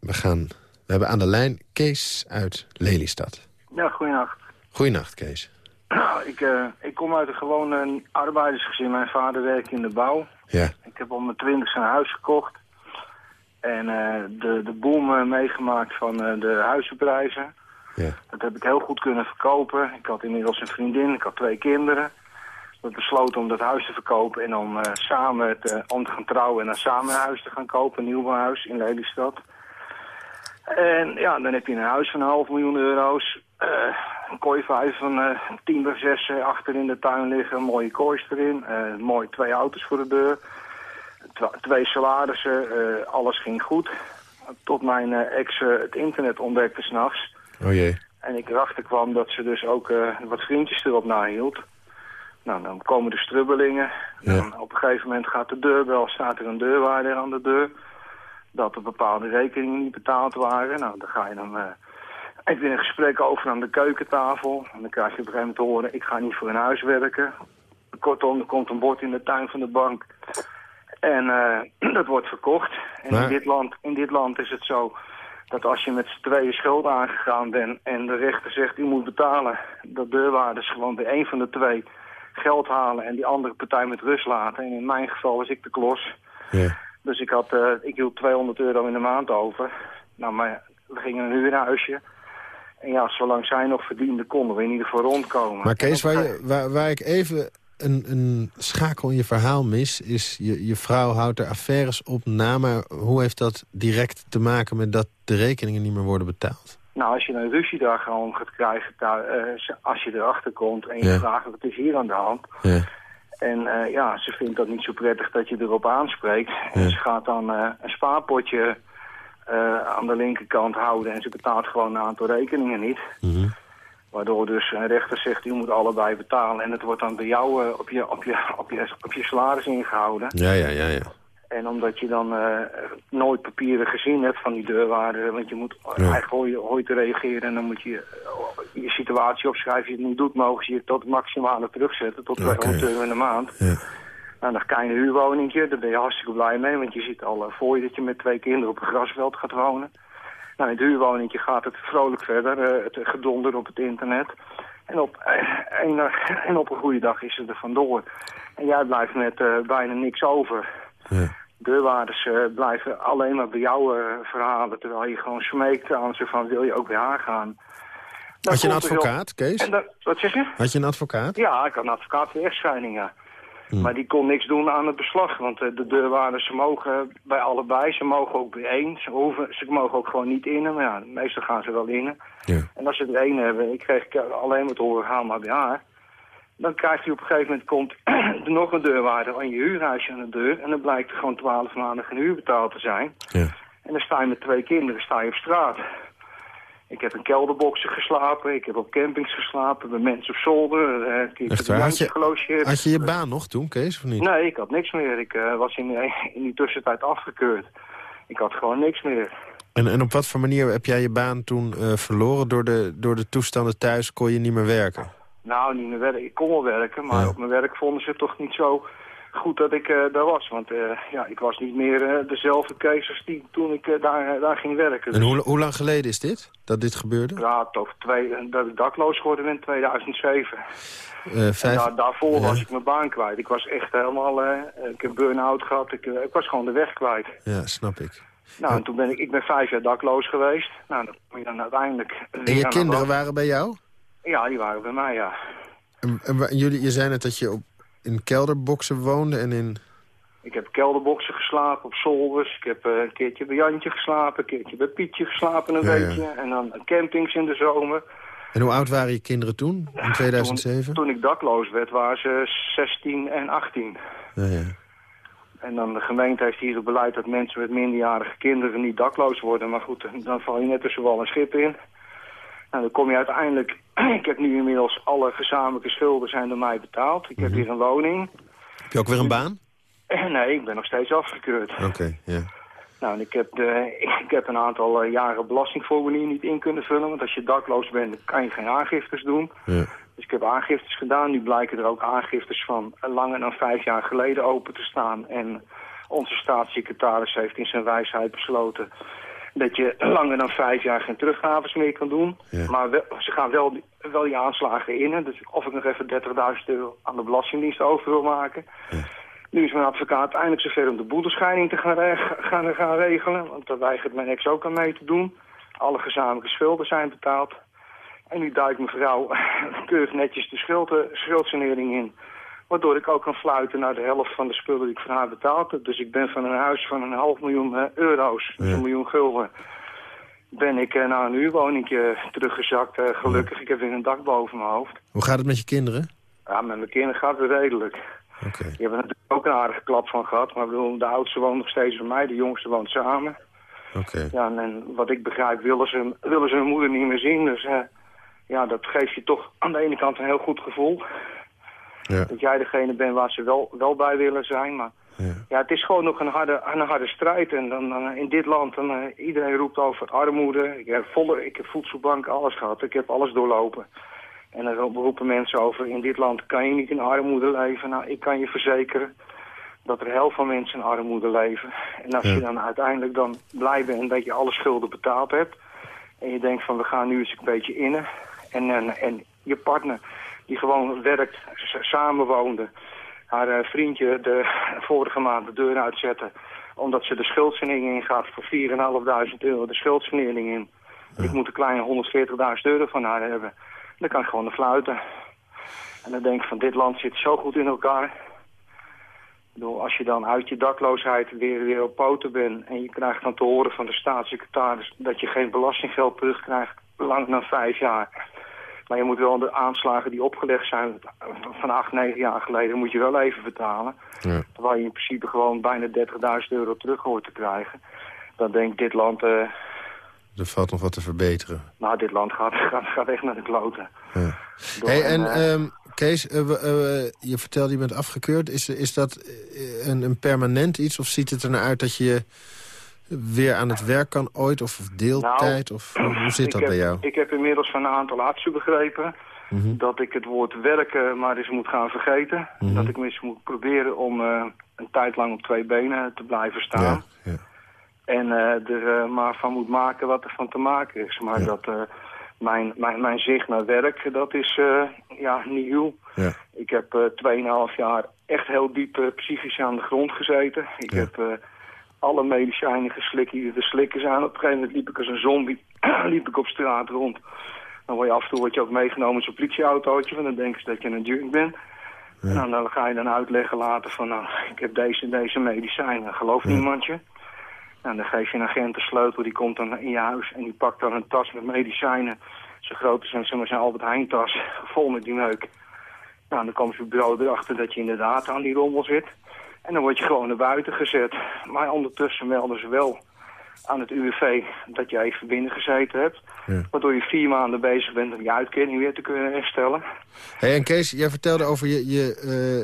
we, gaan, we hebben aan de lijn Kees uit Lelystad. Ja, goeienacht. Goeienacht, Kees. Nou, ik, eh, ik kom uit een gewone arbeidersgezin. Mijn vader werkt in de bouw. Ja, Ik heb om mijn twintig een huis gekocht. En eh, de, de boom meegemaakt van eh, de huizenprijzen. ja, Dat heb ik heel goed kunnen verkopen. Ik had inmiddels een vriendin, ik had twee kinderen. We besloten om dat huis te verkopen en om samen te, om te gaan trouwen en dan samen een huis te gaan kopen. Een nieuwbouwhuis in Lelystad. En ja, dan heb je een huis van een half miljoen euro's. Eh, een kooivijver van eh 10 bij 6 eh, achter in de tuin liggen. Mooie koois erin. mooi twee auto's voor de deur. Twa- twee salarissen. alles ging goed. Tot mijn ex het internet ontdekte s'nachts. oh jee. En ik erachter kwam dat ze dus ook wat vriendjes erop nahield. Nou, dan komen de strubbelingen. Ja. Dan op een gegeven moment gaat de deurbel, staat er een deurwaarder aan de deur. Dat er bepaalde rekeningen niet betaald waren. Nou, dan ga je dan eh, even een gesprek over aan de keukentafel. En dan krijg je op een gegeven moment te horen, ik ga niet voor een huis werken. Kortom, er komt een bord in de tuin van de bank. En eh, dat wordt verkocht. En Maar- in, dit land, in dit land is het zo dat als je met z'n tweeën schuld aangegaan bent... en de rechter zegt u moet betalen... dat deurwaarders gewoon bij één van de twee geld halen... en die andere partij met rust laten. En in mijn geval was ik de klos. Ja. Dus ik, had, eh, ik hield 200 euro in de maand over. Nou, maar we gingen een huurhuisje. En ja, zolang zij nog verdiende, konden we in ieder geval rondkomen. Maar Kees, waar, je, waar, waar ik even een, een schakel in je verhaal mis... is je, je vrouw houdt er affaires op na... maar hoe heeft dat direct te maken met dat de rekeningen niet meer worden betaald? Nou, als je een ruzie daar gewoon gaat krijgen, daar, eh, als je erachter komt en je Ja. vraagt wat is hier aan de hand. Ja. En eh, ja, ze vindt dat niet zo prettig dat je erop aanspreekt. En ze gaat dan eh, een spaarpotje eh, aan de linkerkant houden en ze betaalt gewoon een aantal rekeningen niet. Mhm. Waardoor dus een rechter zegt, u moet allebei betalen. En het wordt dan bij jou eh, op, je, op, je, op, je, op je salaris ingehouden. Ja, ja, ja, ja. En omdat je dan eh, nooit papieren gezien hebt van die deurwaarder... want je moet eigenlijk te reageren... en dan moet je je situatie opschrijven. Als je het niet doet, mogen ze je tot het maximale terugzetten... tot Oké. 200 euro in de maand. Ja. Nou, je een huurwoningje, daar ben je hartstikke blij mee... want je ziet al eh, voor je dat je met twee kinderen op een grasveld gaat wonen. Nou, in het huurwoningje gaat het vrolijk verder, eh, het gedonder op het internet. En op, eh, en, en op een goede dag is het er vandoor. En jij blijft met bijna niks over. Ja. Deurwaarders blijven alleen maar bij jou verhalen... terwijl je gewoon smeekt aan ze van wil je ook bij haar gaan. Dan Had je een advocaat, Kees? En wat zeg je? Had je een advocaat? Ja, ik had een advocaat voor echtscheiding, ja. Maar die kon niks doen aan het beslag. Want eh, de deurwaarders, ze mogen bij allebei. Ze mogen ook bij één. Ze, hoeven, ze mogen ook gewoon niet innen. Maar ja, meestal gaan ze wel innen. Ja. En als ze er één hebben, ik kreeg alleen maar te horen, haal maar bij haar. Dan krijgt hij op een gegeven moment, komt er nog een deurwaarder aan je huurhuisje aan de deur. En dan blijkt er gewoon twaalf maanden geen huur betaald te zijn. Ja. En dan sta je met twee kinderen, sta je op straat. Ik heb in kelderboxen geslapen, ik heb op campings geslapen, bij mensen op zolder. eh, ik heb Echt waar? Had je, had je je baan nog toen, Kees, of niet? Nee, ik had niks meer. Ik eh, was in, in die tussentijd afgekeurd. Ik had gewoon niks meer. En, en op wat voor manier heb jij je baan toen eh, verloren? Door de, door de toestanden thuis kon je niet meer werken? Nou, niet meer werken. Ik kon wel werken, maar op mijn werk vonden ze het toch niet zo goed dat ik eh, daar was. Want eh, ja, ik was niet meer eh, dezelfde als die toen ik daar, daar ging werken. En hoe, hoe lang geleden is dit, dat dit gebeurde? Ja, toch twee, dat ik dakloos geworden ben in 2007. Eh, En vijf... daar, daarvoor was ik mijn baan kwijt. Ik was echt helemaal... ik heb burn-out gehad. Ik, ik was gewoon de weg kwijt. Ja, snap ik. Nou, en toen ben ik... Ik ben vijf jaar dakloos geweest. Nou, dan kom je dan uiteindelijk... En je kinderen waren bij jou? Ja, die waren bij mij, ja. En, en jullie, je zei net dat je op, in kelderboxen woonde en in... Ik heb kelderboxen geslapen op zolders. Ik heb eh, een keertje bij Jantje geslapen. Een keertje bij Pietje geslapen een Ja. En dan campings in de zomer. En hoe oud waren je kinderen toen, in 2007? Toen, toen ik dakloos werd, waren ze 16 en 18. Ja, ja. En dan de gemeente heeft hier het beleid dat mensen met minderjarige kinderen niet dakloos worden. Maar goed, dan val je net tussen wal en schip in. Nou, dan kom je uiteindelijk... ik heb nu inmiddels alle gezamenlijke schulden zijn door mij betaald. Ik Mhm. heb hier een woning. Heb je ook weer een baan? nee, ik ben nog steeds afgekeurd. Oké, ja. Nou, en ik heb, de, ik heb een aantal eh, jaren belastingformulier niet in kunnen vullen. Want als je dakloos bent, kan je geen aangiftes doen. ja. Dus ik heb aangiftes gedaan. Nu blijken er ook aangiftes van eh, langer dan vijf jaar geleden open te staan. En onze staatssecretaris heeft in zijn wijsheid besloten dat je langer dan vijf jaar geen teruggaves meer kan doen. Ja. Maar wel- ze gaan wel, die- wel die aanslagen in. Dus of ik nog even 30.000 euro aan de Belastingdienst over wil maken. Nu is mijn advocaat eindelijk zover om de boedelscheiding te gaan, gaan, gaan regelen. Want daar weigert mijn ex ook aan mee te doen. Alle gezamenlijke schulden zijn betaald. En nu duikt mevrouw keurig netjes de schuld, schuldsanering in. Waardoor ik ook kan fluiten naar de helft van de spullen die ik van haar betaald heb. Dus ik ben van een huis van een half miljoen eh, euro's, een miljoen gulden... ben ik eh, naar een huurwoningje teruggezakt, eh, gelukkig. Ik heb weer een dak boven mijn hoofd. Hoe gaat het met je kinderen? Ja, met mijn kinderen gaat het redelijk. Oké. Die hebben er natuurlijk ook een aardige klap van gehad. Maar bedoel, de oudste woont nog steeds bij mij, de jongste woont samen. Oké. Ja, en, wat ik begrijp willen ze, willen ze hun moeder niet meer zien. Dus ja, dat geeft je toch aan de ene kant een heel goed gevoel. Ja. Dat jij degene bent waar ze wel, wel bij willen zijn. Maar Ja. ja, het is gewoon nog een harde, een harde strijd. En dan, dan, in dit land, dan, eh, iedereen roept over armoede. Ik heb, volle, ik heb voedselbank, alles gehad. Ik heb alles doorlopen. En dan roepen mensen over, in dit land kan je niet in armoede leven. Nou, ik kan je verzekeren dat er heel veel mensen in armoede leven. En als Ja. je dan uiteindelijk dan blij bent dat je alle schulden betaald hebt... en je denkt van, we gaan nu eens een beetje innen... en, en, en je partner die gewoon werkt, samenwoonde... haar eh, vriendje de vorige maand de deur uitzette... omdat ze de schuldsanering ingaat voor 4.500 euro de schuldsanering in. Ik moet een kleine 140.000 euro van haar hebben. Dan kan ik gewoon naar fluiten. En dan denk ik van dit land zit zo goed in elkaar. Ik bedoel, als je dan uit je dakloosheid weer, weer op poten bent... en je krijgt dan te horen van de staatssecretaris... dat je geen belastinggeld terugkrijgt lang na vijf jaar... Maar je moet wel de aanslagen die opgelegd zijn van acht, negen jaar geleden... moet je wel even betalen. Ja. Waar je in principe gewoon bijna 30.000 euro terug hoort te krijgen. Dan denk ik, dit land... Er valt nog wat te verbeteren. nou, dit land gaat, gaat, gaat echt naar de kloten. Ja. Hey, en eh, ehm, Kees, eh, je vertelde je bent afgekeurd. Is, is dat een, een permanent iets? Of ziet het er naar uit dat je weer aan het werk kan ooit? Of deeltijd? of hoe zit dat heb, bij jou? Ik heb inmiddels van een aantal artsen begrepen... Mhm. dat ik het woord werken maar eens moet gaan vergeten. Mhm. Dat ik eens moet proberen om eh, een tijd lang op twee benen te blijven staan. Ja, ja. En eh, er eh, maar van moet maken wat er van te maken is. Maar Ja. dat mijn, mijn, mijn zicht naar werk, dat is ja, nieuw. Ja. Ik heb eh 2,5 jaar echt heel diep psychisch aan de grond gezeten. Ik heb alle medicijnen geslikt die er te slikken zijn. Op een gegeven moment liep ik als een zombie liep ik op straat rond. Dan word je af en toe word je ook meegenomen in zo'n politieautootje. Want dan denken ze dat je een junk bent. En dan, dan ga je dan uitleggen later van... nou, ik heb deze en deze medicijnen. Gelooft niemand je? En dan geef je een agent de sleutel, die komt dan in je huis en die pakt dan een tas met medicijnen. Zo groot zeg maar, zijn Albert Heijn tas, vol met die meuk. Nou, dan komt je bureau erachter dat je inderdaad aan die rommel zit. En dan word je gewoon naar buiten gezet. Maar ondertussen melden ze wel aan het UWV dat je even binnen gezeten hebt. Ja. Waardoor je vier maanden bezig bent om je uitkering weer te kunnen herstellen. Hey, en Kees, jij vertelde over je, je,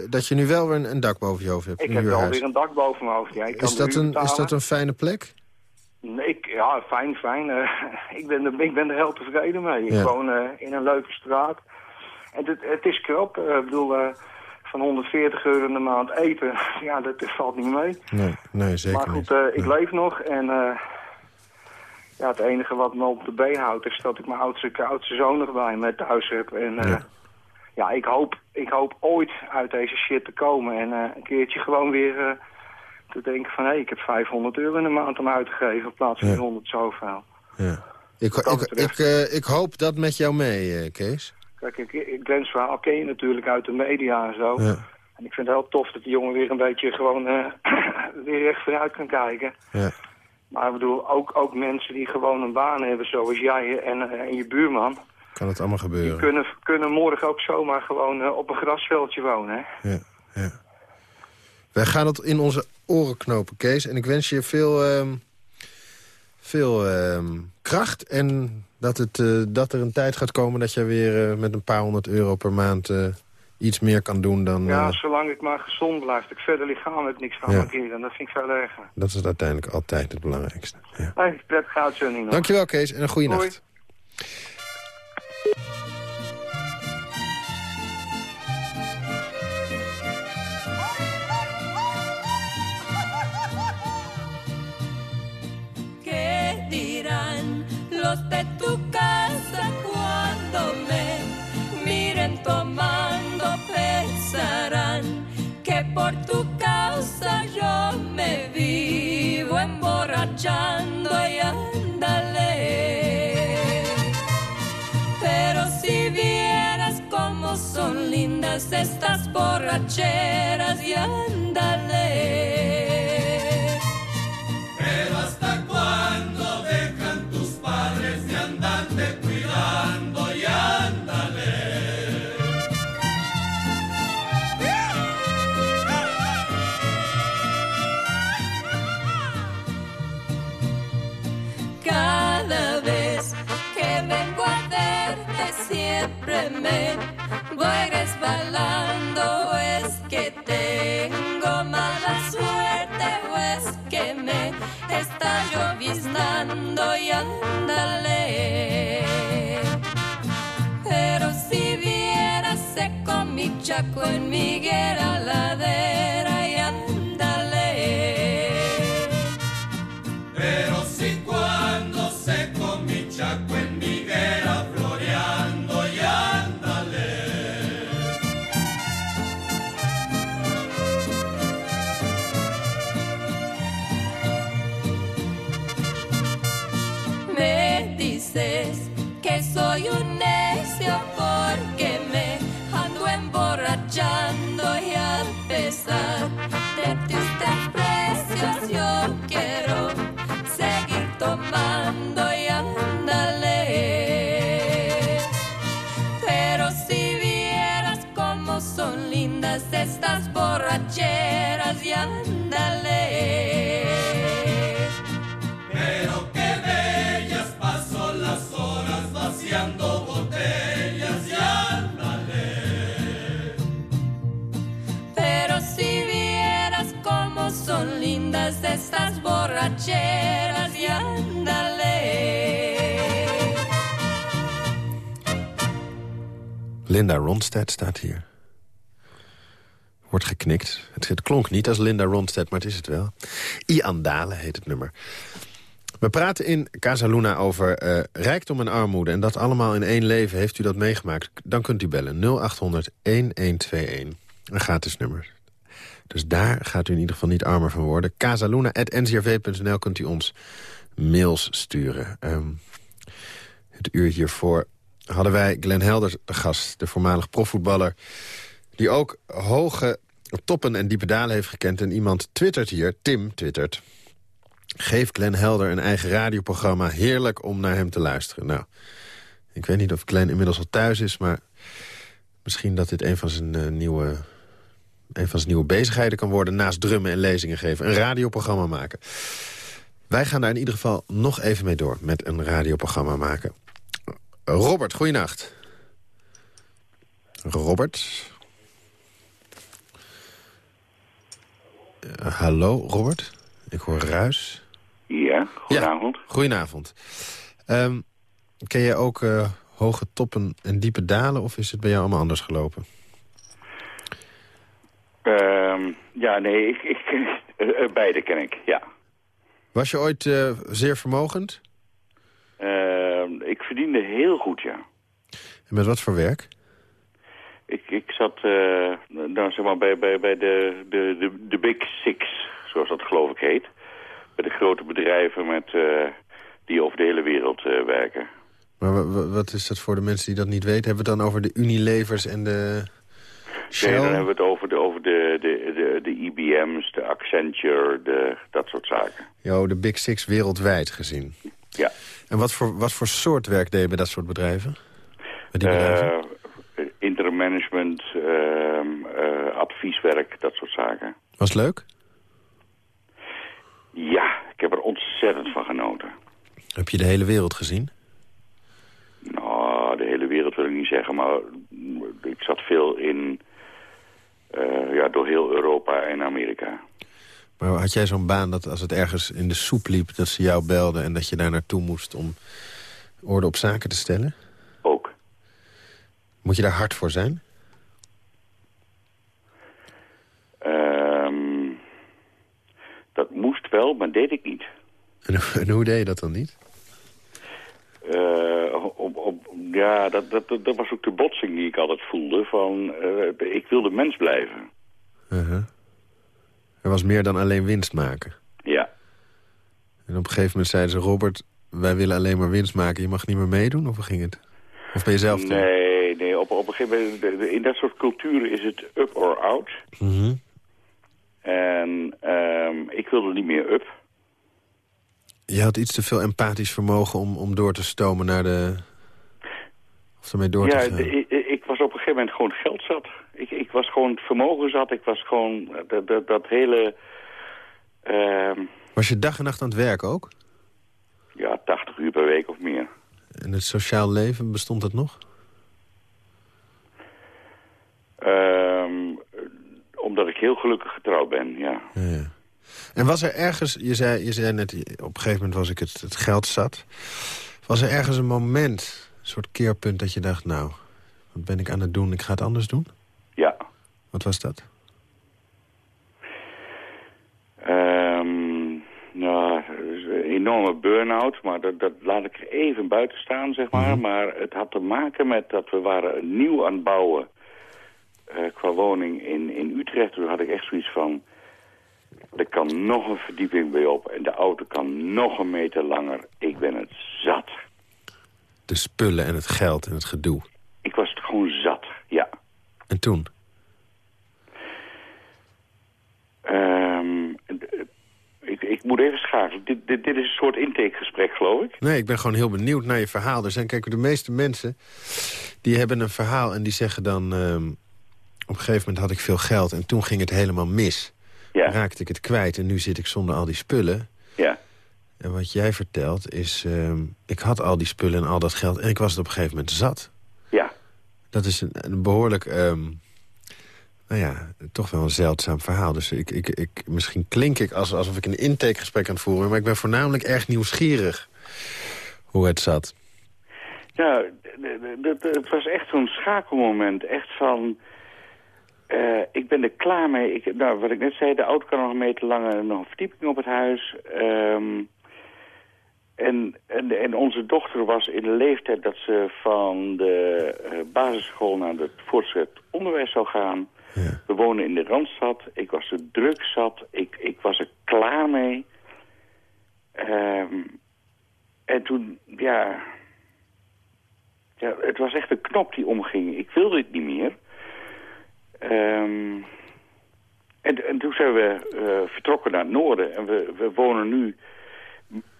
eh, dat je nu wel weer een, een dak boven je hoofd hebt. Ik heb wel weer een dak boven mijn hoofd. Ja, ik is, dat een, is dat een fijne plek? Nee, ik, ja, fijn, fijn. Eh, ik, ben er, ik ben er heel tevreden mee. Ja. Ik woon eh, in een leuke straat. En het, het is krap. Ik bedoel, van 140 euro in de maand eten, ja, dat, dat valt niet mee. Nee, nee zeker maar goed, eh, ik Nee. leef nog en eh, ja, het enige wat me op de been houdt is dat ik mijn oudste, oudste zoon nog bij me thuis heb. En eh, Ja. ja, ik, hoop, ik hoop ooit uit deze shit te komen en een keertje gewoon weer te denken van... hé, ik heb 500 euro in de maand om uit te geven in plaats van Ja. die 100 zoveel. Ja. Ik, ik, ik, ik hoop dat met jou mee, eh, Kees. Kijk, ik, ik, Glenn's verhaal ken je natuurlijk uit de media en zo. Ja, En ik vind het heel tof dat die jongen weer een beetje gewoon eh, weer echt vooruit kan kijken. ja. Maar ik bedoel, ook, ook mensen die gewoon een baan hebben zoals jij en, eh, en je buurman... Kan het allemaal die gebeuren. kunnen, kunnen morgen ook zomaar gewoon eh, op een grasveldje wonen. Hè? Ja, ja. Wij gaan het in onze oren knopen, Kees. En ik wens je veel, ehm, veel ehm, kracht. En dat, het, eh, dat er een tijd gaat komen dat je weer eh, met een paar honderd euro per maand... eh, iets meer kan doen dan... Ja, zolang ik maar gezond blijf. Ik verder lichamelijk niks ga Ja. mankeren. Dat vind ik veel erger. dat is uiteindelijk altijd het belangrijkste. Ja. Nee, prettige uitzending nog. Dankjewel, Kees. En een goede Hoi. nacht. ¿Qué dirán los y ándale. Pero si vieras cómo son lindas estas borracheras y ándale. Siempre me voy resbalando. Es que tengo mala suerte o es que me está lloviznando y ándale. Pero si bien chaco en mi higuera ándale. Linda Ronstadt staat hier. Wordt geknikt. Het, klonk niet als Linda Ronstadt, maar het is het wel. I heet het nummer. We praten in Casaluna over eh, rijkdom en armoede. En dat allemaal in één leven. Heeft u dat meegemaakt? Dan kunt u bellen 0800 1121. Een gratis nummer. Dus daar gaat u in ieder geval niet armer van worden. Casaluna.ncrv.nl kunt u ons mails sturen. Ehm, het uur hiervoor hadden wij Glenn Helder de gast. De voormalig profvoetballer. Die ook hoge toppen en diepe dalen heeft gekend. En iemand twittert hier, Tim twittert... Geef Glenn Helder een eigen radioprogramma. Heerlijk om naar hem te luisteren. Nou, ik weet niet of Glenn inmiddels al thuis is... maar misschien dat dit een van zijn, eh, nieuwe, een van zijn nieuwe bezigheden kan worden... naast drummen en lezingen geven. Een radioprogramma maken. Wij gaan daar in ieder geval nog even mee door... met een radioprogramma maken. Robert, goeienacht. Robert. Eh, hallo, Robert. Ik hoor ruis. Ja, goedenavond. Goedenavond. Ehm, ken jij ook eh, hoge toppen en diepe dalen... of is het bij jou allemaal anders gelopen? Ehm, ja, nee, ik, ik, eh, eh, beide ken ik, ja. Was je ooit eh, zeer vermogend? Ehm, ik verdiende heel goed, ja. En met wat voor werk? Ik, ik zat nou, zeg maar bij, bij, bij de, de, de, de Big Six, zoals dat geloof ik heet. Bij de grote bedrijven met, die over de hele wereld werken. Maar wa- wa- wat is dat voor de mensen die dat niet weten? Hebben we het dan over de Unilevers en de Shell? Nee, dan hebben we het over de, over de, de, de, de IBM's, de Accenture, de, dat soort zaken. Jo, de Big Six wereldwijd gezien. Ja. En wat voor, wat voor soort werk deed je bij dat soort bedrijven? Bij die bedrijven? Eh, interim management, ehm, eh, advieswerk, dat soort zaken. Was het leuk? Ja, ik heb er ontzettend van genoten. Heb je de hele wereld gezien? Nou, de hele wereld wil ik niet zeggen, maar ik zat veel in, eh, ja, door heel Europa en Amerika. Maar had jij zo'n baan dat als het ergens in de soep liep... dat ze jou belden en dat je daar naartoe moest om orde op zaken te stellen? Ook. Moet je daar hard voor zijn? Ehm, dat moest wel, maar deed ik niet. En, hoe- en hoe deed je dat dan niet? Eh, op, ja, dat, dat, dat was ook de botsing die ik altijd voelde. Van, eh, ik wilde mens blijven. Uh-huh. Er was meer dan alleen winst maken. Ja. En op een gegeven moment zeiden ze... Robert, wij willen alleen maar winst maken. Je mag niet meer meedoen? Of ging het? Of ben je zelf... Nee, nee op, op een gegeven moment, in dat soort culturen is het up or out. Mhm. En ehm, ik wilde niet meer up. Je had iets te veel empathisch vermogen om, om door te stomen naar de... Of ermee door ja, te gaan. de- ik, ik was op een gegeven moment gewoon geld zat. Ik, ik was gewoon vermogen zat. Ik was gewoon dat, dat, dat hele... ehm, Was je dag en nacht aan het werk ook? ja, 80 uur per week of meer. En het sociaal leven, bestond dat nog? Ehm, omdat ik heel gelukkig getrouwd ben, ja. Ja. En was er ergens, je zei, je zei net, op een gegeven moment was ik het, het geld zat. Was er ergens een moment, soort keerpunt dat je dacht, nou, wat ben ik aan het doen, ik ga het anders doen? Ja. Wat was dat? Ehm, nou, een enorme burn-out, maar dat, dat laat ik er even buiten staan, zeg maar. Maar het had te maken met dat we waren nieuw aan het bouwen eh, qua woning in, in Utrecht. Toen had ik echt zoiets van, er kan nog een verdieping bij op en de auto kan nog een meter langer. Ik ben het. De spullen en het geld en het gedoe. Ik was het gewoon zat, ja. En toen? Ehm, d- ik, ik moet even schakelen. Dit, dit, dit is een soort intakegesprek, geloof ik. Nee, ik ben gewoon heel benieuwd naar je verhaal. Er zijn, kijk, de meeste mensen die hebben een verhaal en die zeggen dan... ehm, op een gegeven moment had ik veel geld en toen ging het helemaal mis. Ja. Raakte ik het kwijt en nu zit ik zonder al die spullen. En wat jij vertelt is, ehm, ik had al die spullen en al dat geld... en ik was het op een gegeven moment zat. Ja. Dat is een, een behoorlijk, ehm, nou ja, toch wel een zeldzaam verhaal. Dus ik, ik, ik, misschien klink ik als, alsof ik een intakegesprek aan het voeren... maar ik ben voornamelijk erg nieuwsgierig hoe het zat. D- het was echt zo'n schakelmoment. Echt van, eh, ik ben er klaar mee. Ik, nou, wat ik net zei, de auto kan nog een meter lang en nog een verdieping op het huis. Ehm, en, en, en onze dochter was in de leeftijd dat ze van de eh, basisschool naar het voortgezet onderwijs zou gaan. We wonen in de Randstad. Ik was er druk zat. Ik, ik was er klaar mee. Ehm, en toen, ja, ja, het was echt een knop die omging. Ik wilde het niet meer. Ehm, en, en toen zijn we eh, vertrokken naar het noorden. En we, we wonen nu...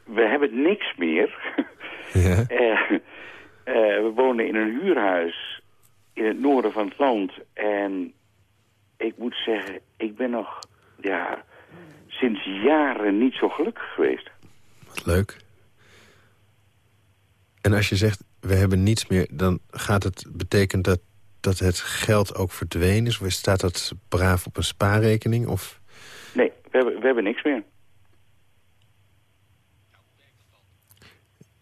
We hebben niks meer. Ja. Eh, eh, we wonen in een huurhuis in het noorden van het land. En ik moet zeggen, ik ben nog ja, sinds jaren niet zo gelukkig geweest. Wat leuk. En als je zegt, we hebben niets meer... dan gaat het betekent dat, dat het geld ook verdwenen is? Of staat dat braaf op een spaarrekening? Of... Nee, we hebben, we hebben niks meer.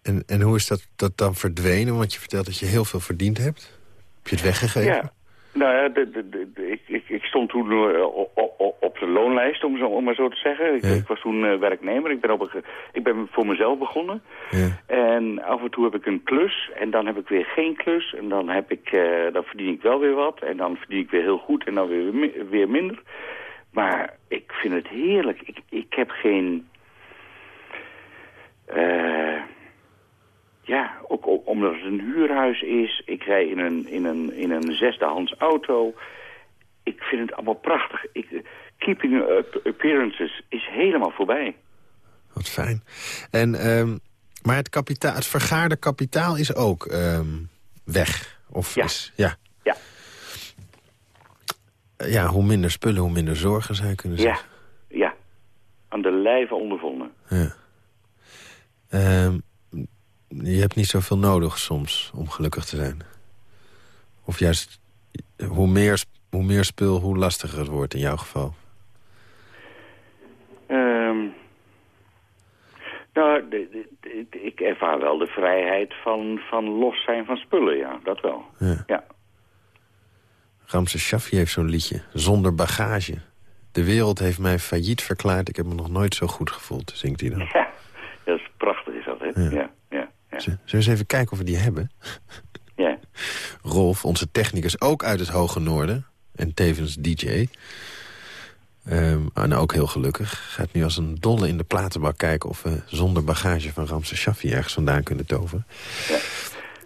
En, en hoe is dat, dat dan verdwenen? Want je vertelt dat je heel veel verdiend hebt. Heb je het weggegeven? Ja. Nou ja, de, de, de- de- ik, ik, ik stond toen eh, o- o- o- op de loonlijst, om, zo, om maar zo te zeggen. Ik, Ja. ik was toen eh, werknemer. Ik ben, op een, ik ben voor mezelf begonnen. Ja. En af en toe heb ik een klus en dan heb ik weer geen klus. En dan, heb ik, eh, dan verdien ik wel weer wat. En dan verdien ik weer heel goed en dan weer, weer minder. Maar ik vind het heerlijk. Ik, ik heb geen... ja, ook omdat het een huurhuis is. Ik rij in een, in een, in een zesdehands auto. Ik vind het allemaal prachtig. Ik, keeping up appearances is helemaal voorbij. Wat fijn. En, ehm, maar het, kapitaal, het vergaarde kapitaal is ook ehm, weg? Of Ja. Is, ja. Ja. Eh, Ja, hoe minder spullen, hoe minder zorgen zou je kunnen Ja, zeggen. ja. Aan de lijve ondervonden. Ja. Ehm, je hebt niet zoveel nodig soms om gelukkig te zijn. Of juist, hoe meer, hoe meer spul, hoe lastiger het wordt in jouw geval. Ehm, nou, ik ervaar wel de vrijheid van, van los zijn van spullen, ja. Dat wel. Ja. Ja. Ramses Shaffi heeft zo'n liedje, Zonder bagage. De wereld heeft mij failliet verklaard. Ik heb me nog nooit zo goed gevoeld, zingt hij dan. Ja, dat is prachtig is dat, hè? Ja. Ja, ja, ja. Zullen we eens even kijken of we die hebben? ja. Rolf, onze technicus, ook uit het Hoge Noorden. En tevens DJ. Ehm, en ook heel gelukkig. Gaat nu als een dolle in de platenbak kijken... of we zonder bagage van Ramses Shaffi ergens vandaan kunnen toveren.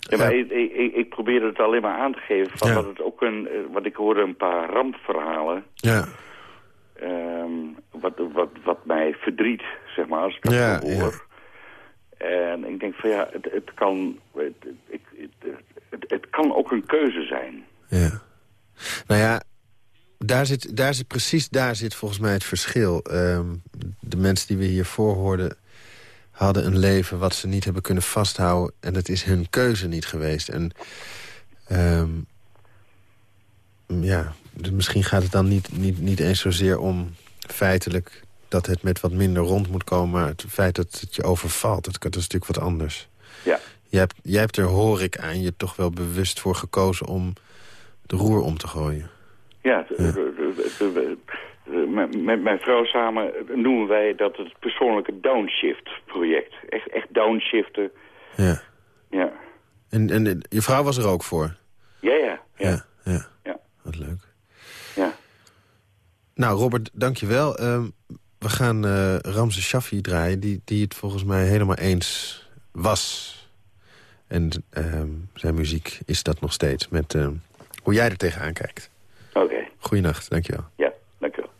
Ja, maar ik, ik, ik- ik probeerde het alleen maar aan te geven van Ja. dat het ook een, eh, wat ik hoorde een paar rampverhalen, Ja, ehm, wat, wat, wat mij verdriet, zeg maar, als ik dat Ja, hoor. En ik denk van ja, het, het kan, het, het, het, kan ook een keuze zijn. ja. Nou ja, daar zit, daar zit, precies daar zit volgens mij het verschil. Ehm, de mensen die we hiervoor hoorden hadden een leven wat ze niet hebben kunnen vasthouden. En het is hun keuze niet geweest. En ehm, ja, misschien gaat het dan niet, niet, niet eens zozeer om feitelijk dat het met wat minder rond moet komen. Maar het feit dat het je overvalt, dat, dat is natuurlijk wat anders. Ja. Jij hebt, jij hebt er, hoor ik aan, je toch wel bewust voor gekozen om de roer om te gooien. Ja, met- met mijn vrouw samen noemen wij dat het persoonlijke downshift-project. Echt, echt downshiften. Ja. Ja. En, en je vrouw was er ook voor? Ja, ja. Ja, ja. Ja. Wat leuk. Ja. Nou, Robert, dank je wel. Ehm, we gaan eh Ramse Shaffi draaien, die, die het volgens mij helemaal eens was. En ehm, zijn muziek is dat nog steeds, met ehm, hoe jij er tegenaan kijkt. Oké. Goeienacht, dank je wel. Ja, dank u wel.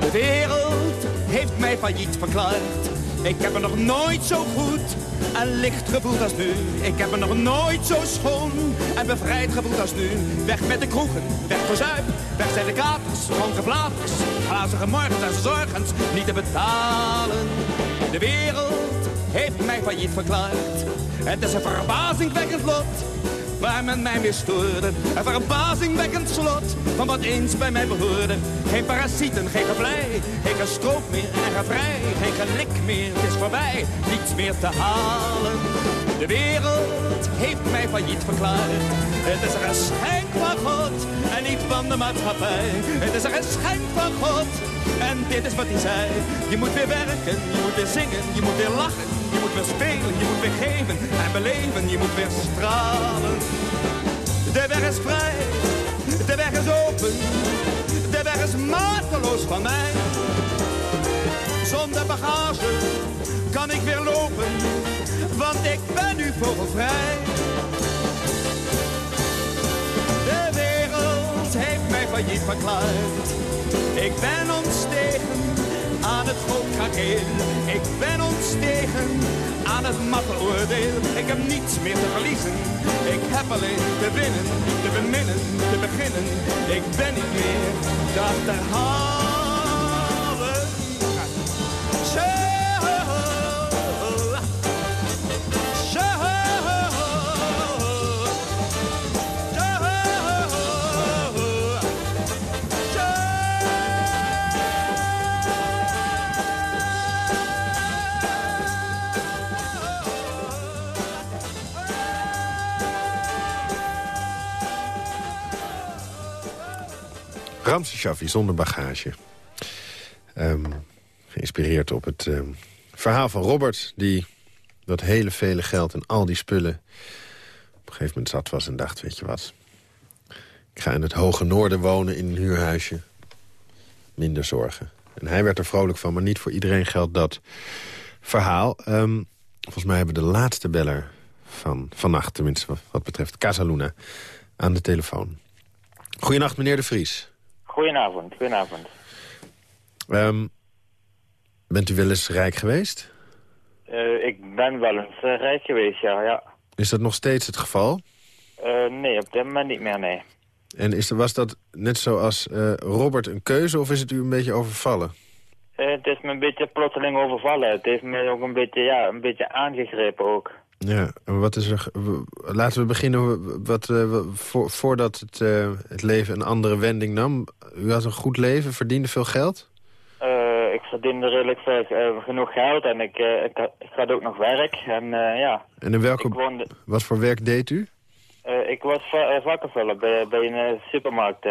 De wereld heeft mij failliet verklaard. Ik heb me nog nooit zo goed en licht gevoeld als nu. Ik heb me nog nooit zo schoon en bevrijd gevoeld als nu. Weg met de kroegen, weg voor zuip, weg zijn de katers, dronken blaters. Glazige morgens en zorgens niet te betalen. De wereld heeft mij failliet verklaard. Het is een verbazingwekkend lot waar men mij mee stoorde. Een verbazingwekkend slot van wat eens bij mij behoorde. Geen parasieten, geen gevlei, geen gestroop meer en gevrij. Geen gelik meer, het is voorbij, niets meer te halen. De wereld heeft mij failliet verklaard. Het is een geschenk van God en niet van de maatschappij. Het is een geschenk van God en dit is wat hij zei. Je moet weer werken, je moet weer zingen, je moet weer lachen. Je moet weer spelen, je moet weer geven en beleven. Je moet weer stralen. De weg is vrij, de weg is open. De weg is mateloos van mij. Zonder bagage kan ik weer lopen, want ik ben nu vogelvrij. De wereld heeft mij failliet verklaard. Ik ben ontstegen aan het goudkrakeel. Ik ben ontstegen aan het matte oordeel. Ik heb niets meer te verliezen. Ik heb alleen te winnen, te beminnen, te beginnen. Ik ben niet meer te achterhalen. Zo. Ramse Shaffi zonder bagage. Ehm, geïnspireerd op het ehm, verhaal van Robert... die dat hele vele geld en al die spullen... op een gegeven moment zat was en dacht, weet je wat... ik ga in het hoge noorden wonen in een huurhuisje. Minder zorgen. En hij werd er vrolijk van, maar niet voor iedereen geldt dat verhaal. Ehm, volgens mij hebben we de laatste beller van vannacht... tenminste wat, wat betreft Casaluna, aan de telefoon. Goedenacht, meneer De Vries. Goedenavond, goedenavond. Ehm, bent u wel eens rijk geweest? Eh, ik ben wel eens eh, rijk geweest, ja. ja. Is dat nog steeds het geval? Eh, nee, op dit moment niet meer, nee. En is, was dat net zoals Robert een keuze of is het u een beetje overvallen? Het is me een beetje plotseling overvallen. Het heeft me ook een beetje, ja, een beetje aangegrepen ook. Ja, en wat is er... Laten we beginnen wat, voor, voordat het, eh, het leven een andere wending nam. U had een goed leven, verdiende veel geld? Eh, ik verdiende redelijk veel, genoeg geld en ik, ik, had- ik had ook nog werk. En ja, En in welke, woonde... wat voor werk deed u? ik was va vakkenvuller bij, bij een supermarkt.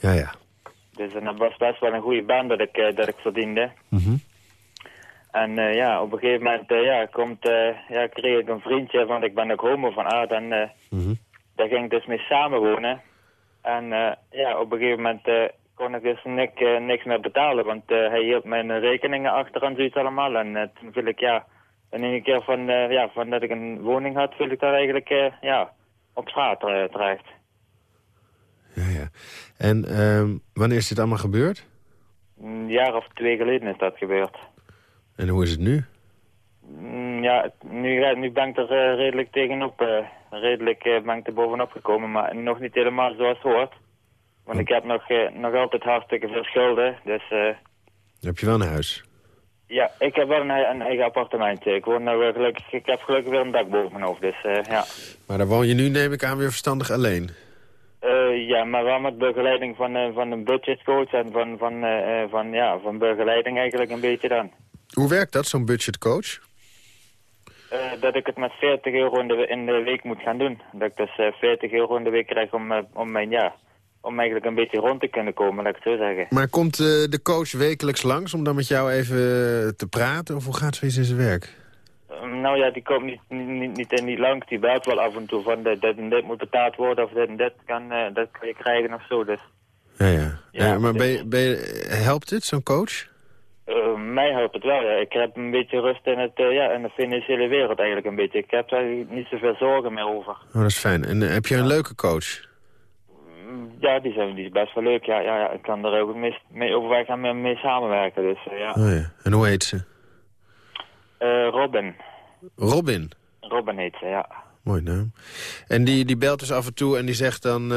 Ja, ja. dus en dat was best wel een goede baan dat ik, dat ik verdiende. En eh, ja, op een gegeven moment eh, ja, komt, eh, ja, kreeg ik een vriendje, want ik ben ook homo van aard. En eh, daar ging ik dus mee samenwonen. En ja, op een gegeven moment kon ik dus nik, eh, niks meer betalen, want hij hield mijn rekeningen achter en zoiets allemaal. En toen viel ik, ja, in één keer van, ja, van dat ik een woning had, viel ik daar eigenlijk, ja, op straat terecht. En ehm, wanneer is dit allemaal gebeurd? Een jaar of twee geleden is dat gebeurd. En hoe is het nu? Mm, Ja, nu, nu ben ik er eh, redelijk tegenop. eh, redelijk eh, ben ik er bovenop gekomen, maar nog niet helemaal zoals het hoort. Want ik heb nog, nog altijd hartstikke veel schulden. Dus Heb je wel een huis? ja, ik heb wel een, een eigen appartementje. Ik, woon nou gelukkig, ik heb gelukkig weer een dak boven mijn hoofd. Dus ja. Maar daar woon je nu, neem ik aan, weer verstandig alleen. Ja, maar wel met begeleiding van, van een budgetcoach en van, van, van, ja, van begeleiding eigenlijk een beetje dan. Hoe werkt dat, zo'n budgetcoach? Eh, dat ik het met 40 euro in de, in de week moet gaan doen. Dat ik dus eh, 40 euro in de week krijg om, eh, om mijn, ja, om eigenlijk een beetje rond te kunnen komen, laat ik het zo zeggen. Maar komt de coach wekelijks langs om dan met jou even te praten? Of hoe gaat zoiets in zijn werk? Eh, nou ja, die komt niet, niet, niet, niet, niet langs. Die belt wel af en toe van dit, dit en dit moet betaald worden of dit en dit kan, dat kan je krijgen of zo. Dus Ja, ja. ja, maar ben je, ben je, helpt dit, zo'n coach? Eh, mij helpt het wel. Ja. Ik heb een beetje rust in, het, eh, ja, in de financiële wereld eigenlijk een beetje. Ik heb daar niet zoveel zorgen meer over. Oh, dat is fijn. En eh, heb je een leuke coach? Ja, die, zijn, die is best wel leuk. Ja, ja, ja. Ik kan er ook mee, mee overweg en mee, mee samenwerken. Dus ja. Oh, ja. En hoe heet ze? Robin. Robin. Robin heet ze, ja. Mooi naam. En die, die belt dus af en toe en die zegt dan...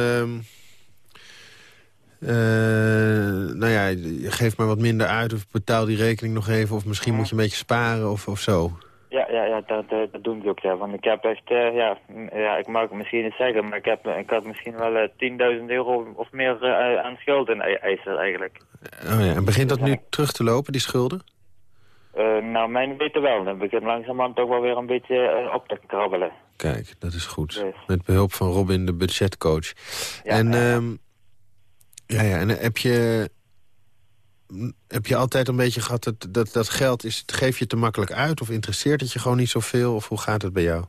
ehm, eh, nou ja, geef maar wat minder uit of betaal die rekening nog even... of misschien moet je een beetje sparen of, of zo. Ja, ja, ja dat, dat, dat doen ze ook, ja. Want ik heb echt, eh, ja, ja, ik mag het misschien niet zeggen, maar ik, heb, ik had misschien wel eh 10.000 euro of meer eh, aan schulden ei- eisen eigenlijk. Oh ja. En begint dat nu terug te lopen, die schulden? Eh, nou, mijn weten wel. Dan begint langzamerhand toch wel weer een beetje eh, op te krabbelen. Kijk, dat is goed. Dus. Met behulp van Robin, de budgetcoach. Ja, en, ja, ja. en heb je, heb je altijd een beetje gehad dat dat, dat geld is, geef je te makkelijk uit? Of interesseert het je gewoon niet zoveel? Of hoe gaat het bij jou?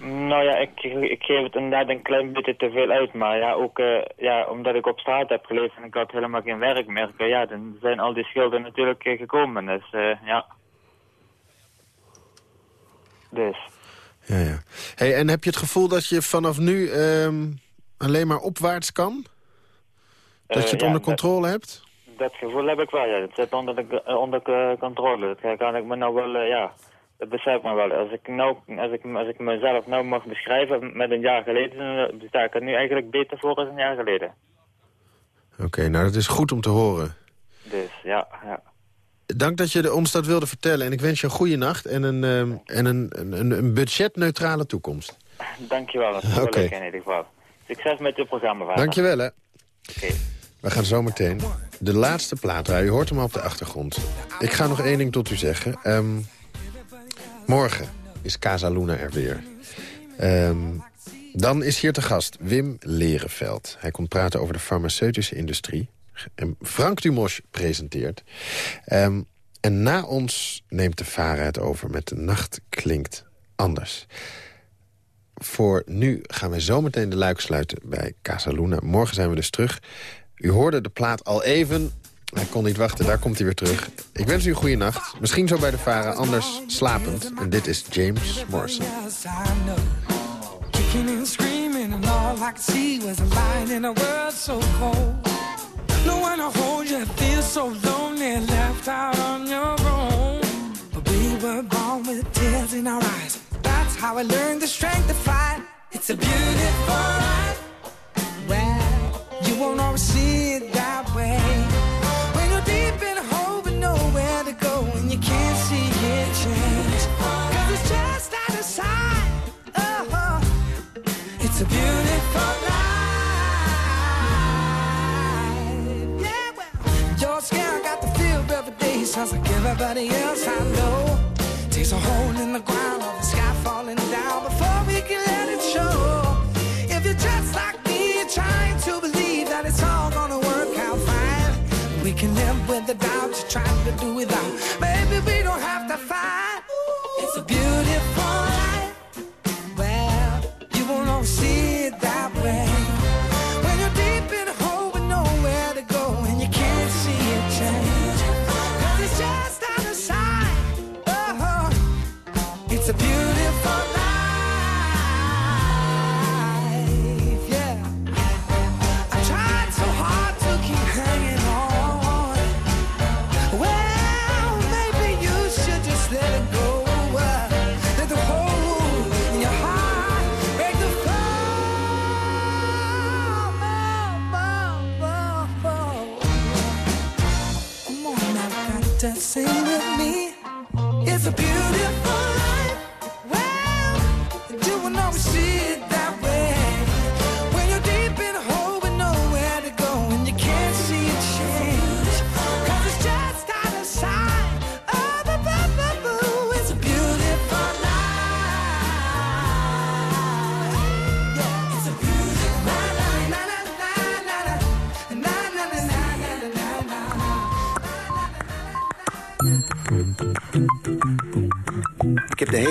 Nou ja, ik, ik geef het inderdaad een klein beetje te veel uit. Maar ja, ook eh, ja, omdat ik op straat heb geleefd en ik had helemaal geen werk meer. eh, Ja, dan zijn al die schulden natuurlijk eh, gekomen. Dus ja. Dus. Ja, ja. Hey, en heb je het gevoel dat je vanaf nu ehm, alleen maar opwaarts kan? Dat Eh, je het onder dat- controle hebt? Dat gevoel heb ik wel, ja. Het zit onder, de, eh, onder eh, controle. Dat kan ik me nou wel, ja... Dat besef ik me wel. Als ik, nou, als, ik, als ik mezelf nou mag beschrijven met een jaar geleden... dan sta ik er nu eigenlijk beter voor dan een jaar geleden. Oké, nou dat is goed om te horen. Dus, ja, ja. Dank dat je de- ons dat wilde vertellen. En ik wens je een goede nacht en een, ehm, en een, een, een budgetneutrale toekomst. Dankjewel, dat is wel leuk in ieder geval. Succes met je programma, vader. Dankjewel, hè. Oké. We gaan zo meteen de laatste plaat draaien. U hoort hem op de achtergrond. Ik ga nog één ding tot u zeggen. Ehm, morgen is Casa Luna er weer. Ehm, dan is hier te gast Wim Lerenveld. Hij komt praten over de farmaceutische industrie. En Frank Dumos presenteert. Ehm, en na ons neemt de vara het over met De Nacht Klinkt Anders. Voor nu gaan wij zometeen de luik sluiten bij Casa Luna. Morgen zijn we dus terug. U hoorde de plaat al even. Hij kon niet wachten, daar komt hij weer terug. Ik wens u een goede nacht. Misschien zo bij de varen, anders slapend. En dit is James Morrison. No one to hold you, feel so lonely, left out on your own. But we were born with tears in our eyes. That's how I learned the strength to fight. It's a beautiful life. Won't always see it that way.